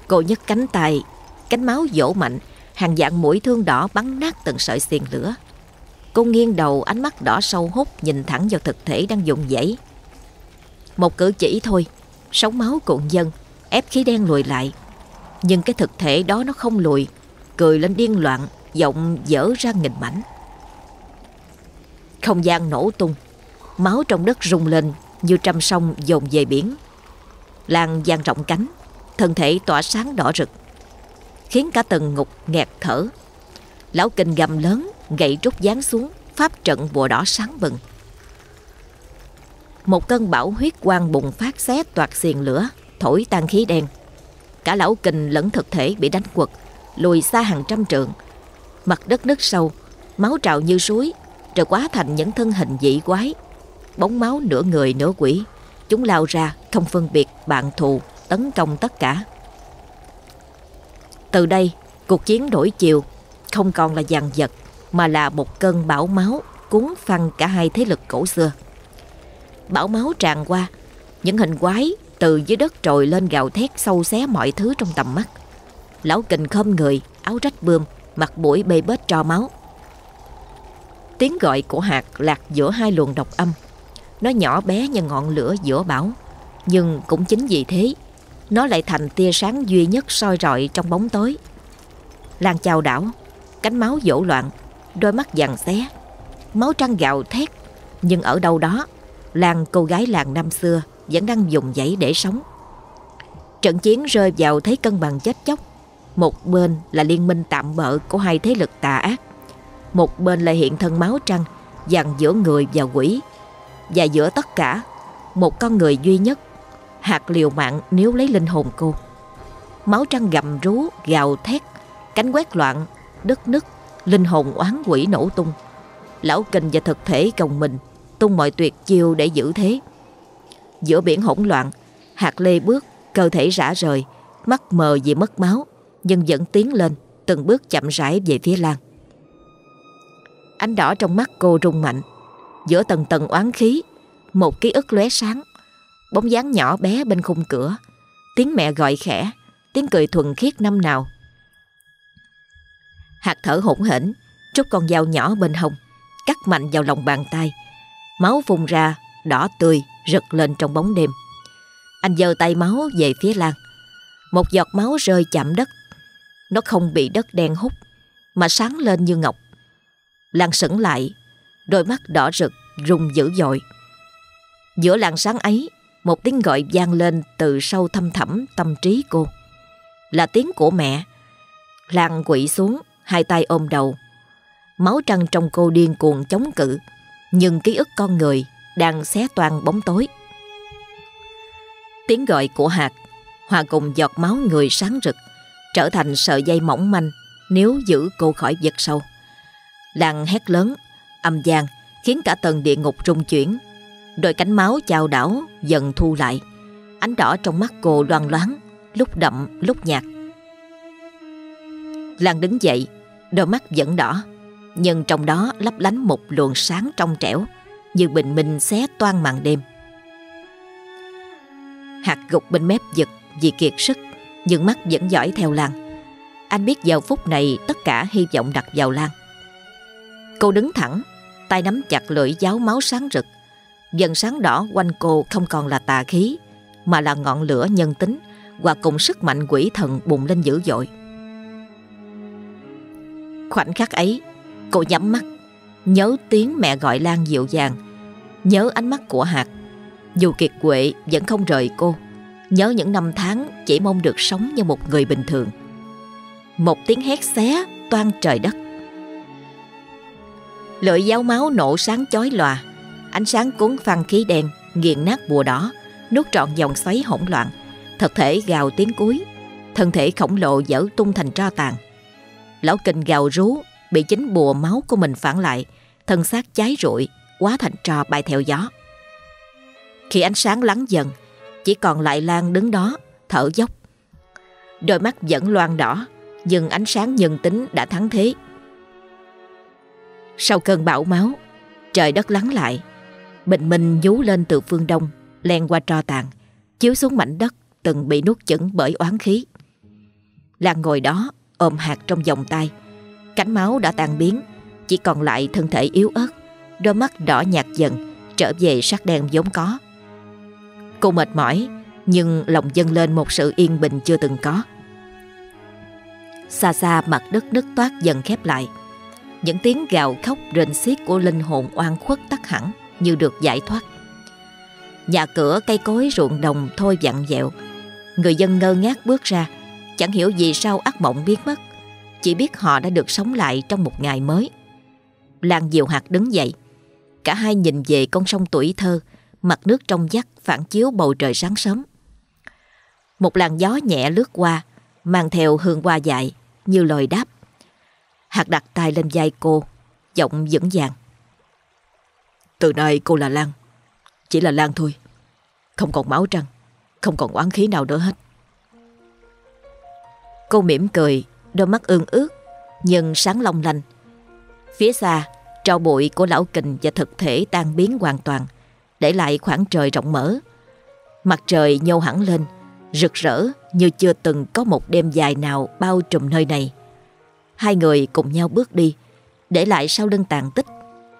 Cô nhấc cánh tay, cánh máu dỗ mạnh, hàng dạng mũi thương đỏ bắn nát từng sợi xiền lửa. Cô nghiêng đầu ánh mắt đỏ sâu hút nhìn thẳng vào thực thể đang dùng dãy. Một cử chỉ thôi, sóng máu cuộn dân, ép khí đen lùi lại. Nhưng cái thực thể đó nó không lùi, cười lên điên loạn, giọng dở ra nghìn mảnh. Không gian nổ tung Máu trong đất rung lên Như trăm sông dồn về biển Lan giang rộng cánh Thân thể tỏa sáng đỏ rực Khiến cả tầng ngục nghẹt thở Lão kinh gầm lớn Gậy trúc giáng xuống Pháp trận bùa đỏ sáng bừng một cơn bão huyết quang bùng phát xé toạt xiền lửa, Thổi tan khí đen. Cả lão kình lẫn thực thể bị đánh quật, Lùi xa hàng trăm trượng. Mặt đất nứt sâu, Máu trào như suối, rồi quá thành những thân hình dị quái. Bóng máu nửa người nửa quỷ, chúng lao ra không phân biệt bạn thù, tấn công tất cả. Từ đây, cuộc chiến đổi chiều, không còn là dàn vật, mà là một cơn bão máu cuốn phăng cả hai thế lực cổ xưa bão máu tràn qua. Những hình quái từ dưới đất trồi lên gào thét sâu xé mọi thứ trong tầm mắt. Lão kình khom người, áo rách bươm, mặt mũi bê bết tro máu. Tiếng gọi của hạt lạc giữa hai luồng độc âm. Nó nhỏ bé như ngọn lửa giữa bão, Nhưng cũng chính vì thế, Nó lại thành tia sáng duy nhất soi rọi trong bóng tối. Lan chào đảo, Cánh máu dỗ loạn, Đôi mắt vàng xé. Máu trăng gạo thét, Nhưng ở đâu đó Lan, cô gái làng năm xưa, Vẫn đang dùng dãy để sống. Trận chiến rơi vào thế cân bằng chết chóc. Một bên là liên minh tạm bỡ Của hai thế lực tà ác. Một bên là hiện thân máu trăng Dằn giữa người và quỷ. Và giữa tất cả, Một con người duy nhất, Hạt liều mạng nếu lấy linh hồn cô. Máu trăng gầm rú, Gào thét, Cánh quét loạn Đất nứt, Linh hồn oán quỷ nổ tung. Lão kinh và thực thể gồng mình Tung mọi tuyệt chiêu để giữ thế. Giữa biển hỗn loạn, Hạt lê bước, Cơ thể rã rời, Mắt mờ vì mất máu, Nhưng vẫn tiến lên, Từng bước chậm rãi về phía Lan. Ánh đỏ trong mắt cô rung mạnh, Giữa tầng tầng oán khí, Một ký ức lóe sáng. Bóng dáng nhỏ bé bên khung cửa, Tiếng mẹ gọi khẽ, Tiếng cười thuần khiết năm nào. Hạt thở hỗn hển Trút con dao nhỏ bên hông, Cắt mạnh vào lòng bàn tay Máu phun ra, Đỏ tươi, rực lên trong bóng đêm. Anh giơ tay máu về phía Lan. Một giọt máu rơi chạm đất. Nó không bị đất đen hút, Mà sáng lên như ngọc. Lan sững lại, Đôi mắt đỏ rực, rung dữ dội. Giữa làn sáng ấy, Một tiếng gọi vang lên từ sâu thâm thẳm tâm trí cô. Là tiếng của mẹ. Lan quỵ xuống, Hai tay ôm đầu. Máu trăng trong cô điên cuồng chống cự. Nhưng ký ức con người Đang xé toan bóng tối. Tiếng gọi của hạt, Hòa cùng giọt máu người sáng rực, Trở thành sợi dây mỏng manh Nếu giữ cô khỏi giật sâu. Làng hét lớn, Âm gian khiến cả tầng địa ngục rung chuyển. Đôi cánh máu chào đảo dần thu lại. Ánh đỏ trong mắt cô loan loáng, Lúc đậm, lúc nhạt. Lan đứng dậy, Đôi mắt vẫn đỏ. Nhưng trong đó lấp lánh một luồng sáng trong trẻo, Như bình minh xé toan màn đêm. Hạt gục bên mép giật vì kiệt sức, Nhưng mắt vẫn dõi theo Lan Anh biết giờ phút này tất cả hy vọng đặt vào Lan Cô đứng thẳng, tay nắm chặt lưỡi giáo máu sáng rực. Dần sáng đỏ quanh cô không còn là tà khí, Mà là ngọn lửa nhân tính Và cùng sức mạnh quỷ thần bùng lên dữ dội. Khoảnh khắc ấy Cô nhắm mắt, Nhớ tiếng mẹ gọi Lan dịu dàng, Nhớ ánh mắt của Hạt Dù kiệt quệ vẫn không rời cô, Nhớ những năm tháng chỉ mong được sống như một người bình thường. Một tiếng hét xé toan trời đất. Lưỡi giáo máu nổ sáng chói lòa, Ánh sáng cuốn phăng khí đen Nghiền nát bùa đỏ, Nuốt trọn dòng xoáy hỗn loạn. Thật thể gào tiếng cuối, Thân thể khổng lồ dở tung thành tro tàn. Lão kinh gào rú Bị chính bùa máu của mình phản lại. Thân xác cháy rụi, Quá thành trò bay theo gió. Khi ánh sáng lắng dần, Chỉ còn lại Lan đứng đó, Thở dốc. Đôi mắt vẫn loang đỏ, Nhưng ánh sáng nhân tính đã thắng thế. Sau cơn bão máu, Trời đất lắng lại. Bình minh nhú lên từ phương đông, Len qua tro tàn, Chiếu xuống mảnh đất từng bị nuốt chửng bởi oán khí. Lan ngồi đó, ôm hạt trong vòng tay. Cánh máu đã tan biến, chỉ còn lại thân thể yếu ớt, đôi mắt đỏ nhạt dần, trở về sắc đen vốn có. Cô mệt mỏi, nhưng lòng dâng lên một sự yên bình chưa từng có. Xa xa mặt đất nứt toát dần khép lại. Những tiếng gào khóc rền xiết của linh hồn oan khuất tắt hẳn như được giải thoát. Nhà cửa cây cối ruộng đồng thôi vặn vẹo. Người dân ngơ ngác bước ra, Chẳng hiểu vì sao ác mộng biến mất chỉ biết họ đã được sống lại trong một ngày mới. Lan Diệu Hạt đứng dậy. Cả hai nhìn về con sông tuổi thơ Mặt nước trong vắt phản chiếu bầu trời sáng sớm. Một làn gió nhẹ lướt qua Mang theo hương hoa dại Như lời đáp. Hạt đặt tay lên vai cô Giọng vững vàng. Từ nay cô là Lan Chỉ là Lan thôi. Không còn máu trăng Không còn oán khí nào nữa hết. Cô mỉm cười, đôi mắt ương ướt, nhưng sáng long lanh. Phía xa, tro bụi của lão kình và thực thể tan biến hoàn toàn, để lại khoảng trời rộng mở. Mặt trời nhô hẳn lên, rực rỡ như chưa từng có một đêm dài nào bao trùm nơi này. Hai người cùng nhau bước đi, để lại sau lưng tàn tích.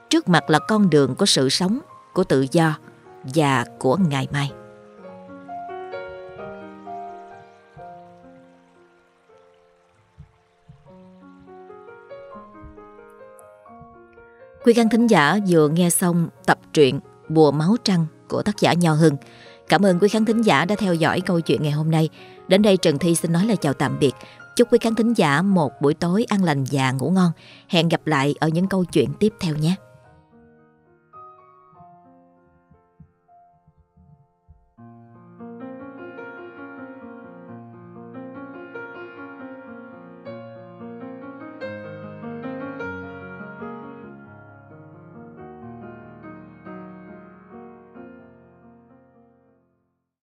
Trước mặt là con đường của sự sống, của tự do và của ngày mai. Quý khán thính giả vừa nghe xong tập truyện Bùa Máu Trăng của tác giả Nho Hưng. Cảm ơn quý khán thính giả đã theo dõi câu chuyện ngày hôm nay. Đến đây Trần Thi xin nói lời chào tạm biệt. Chúc quý khán thính giả một buổi tối an lành và ngủ ngon. Hẹn gặp lại ở những câu chuyện tiếp theo nhé.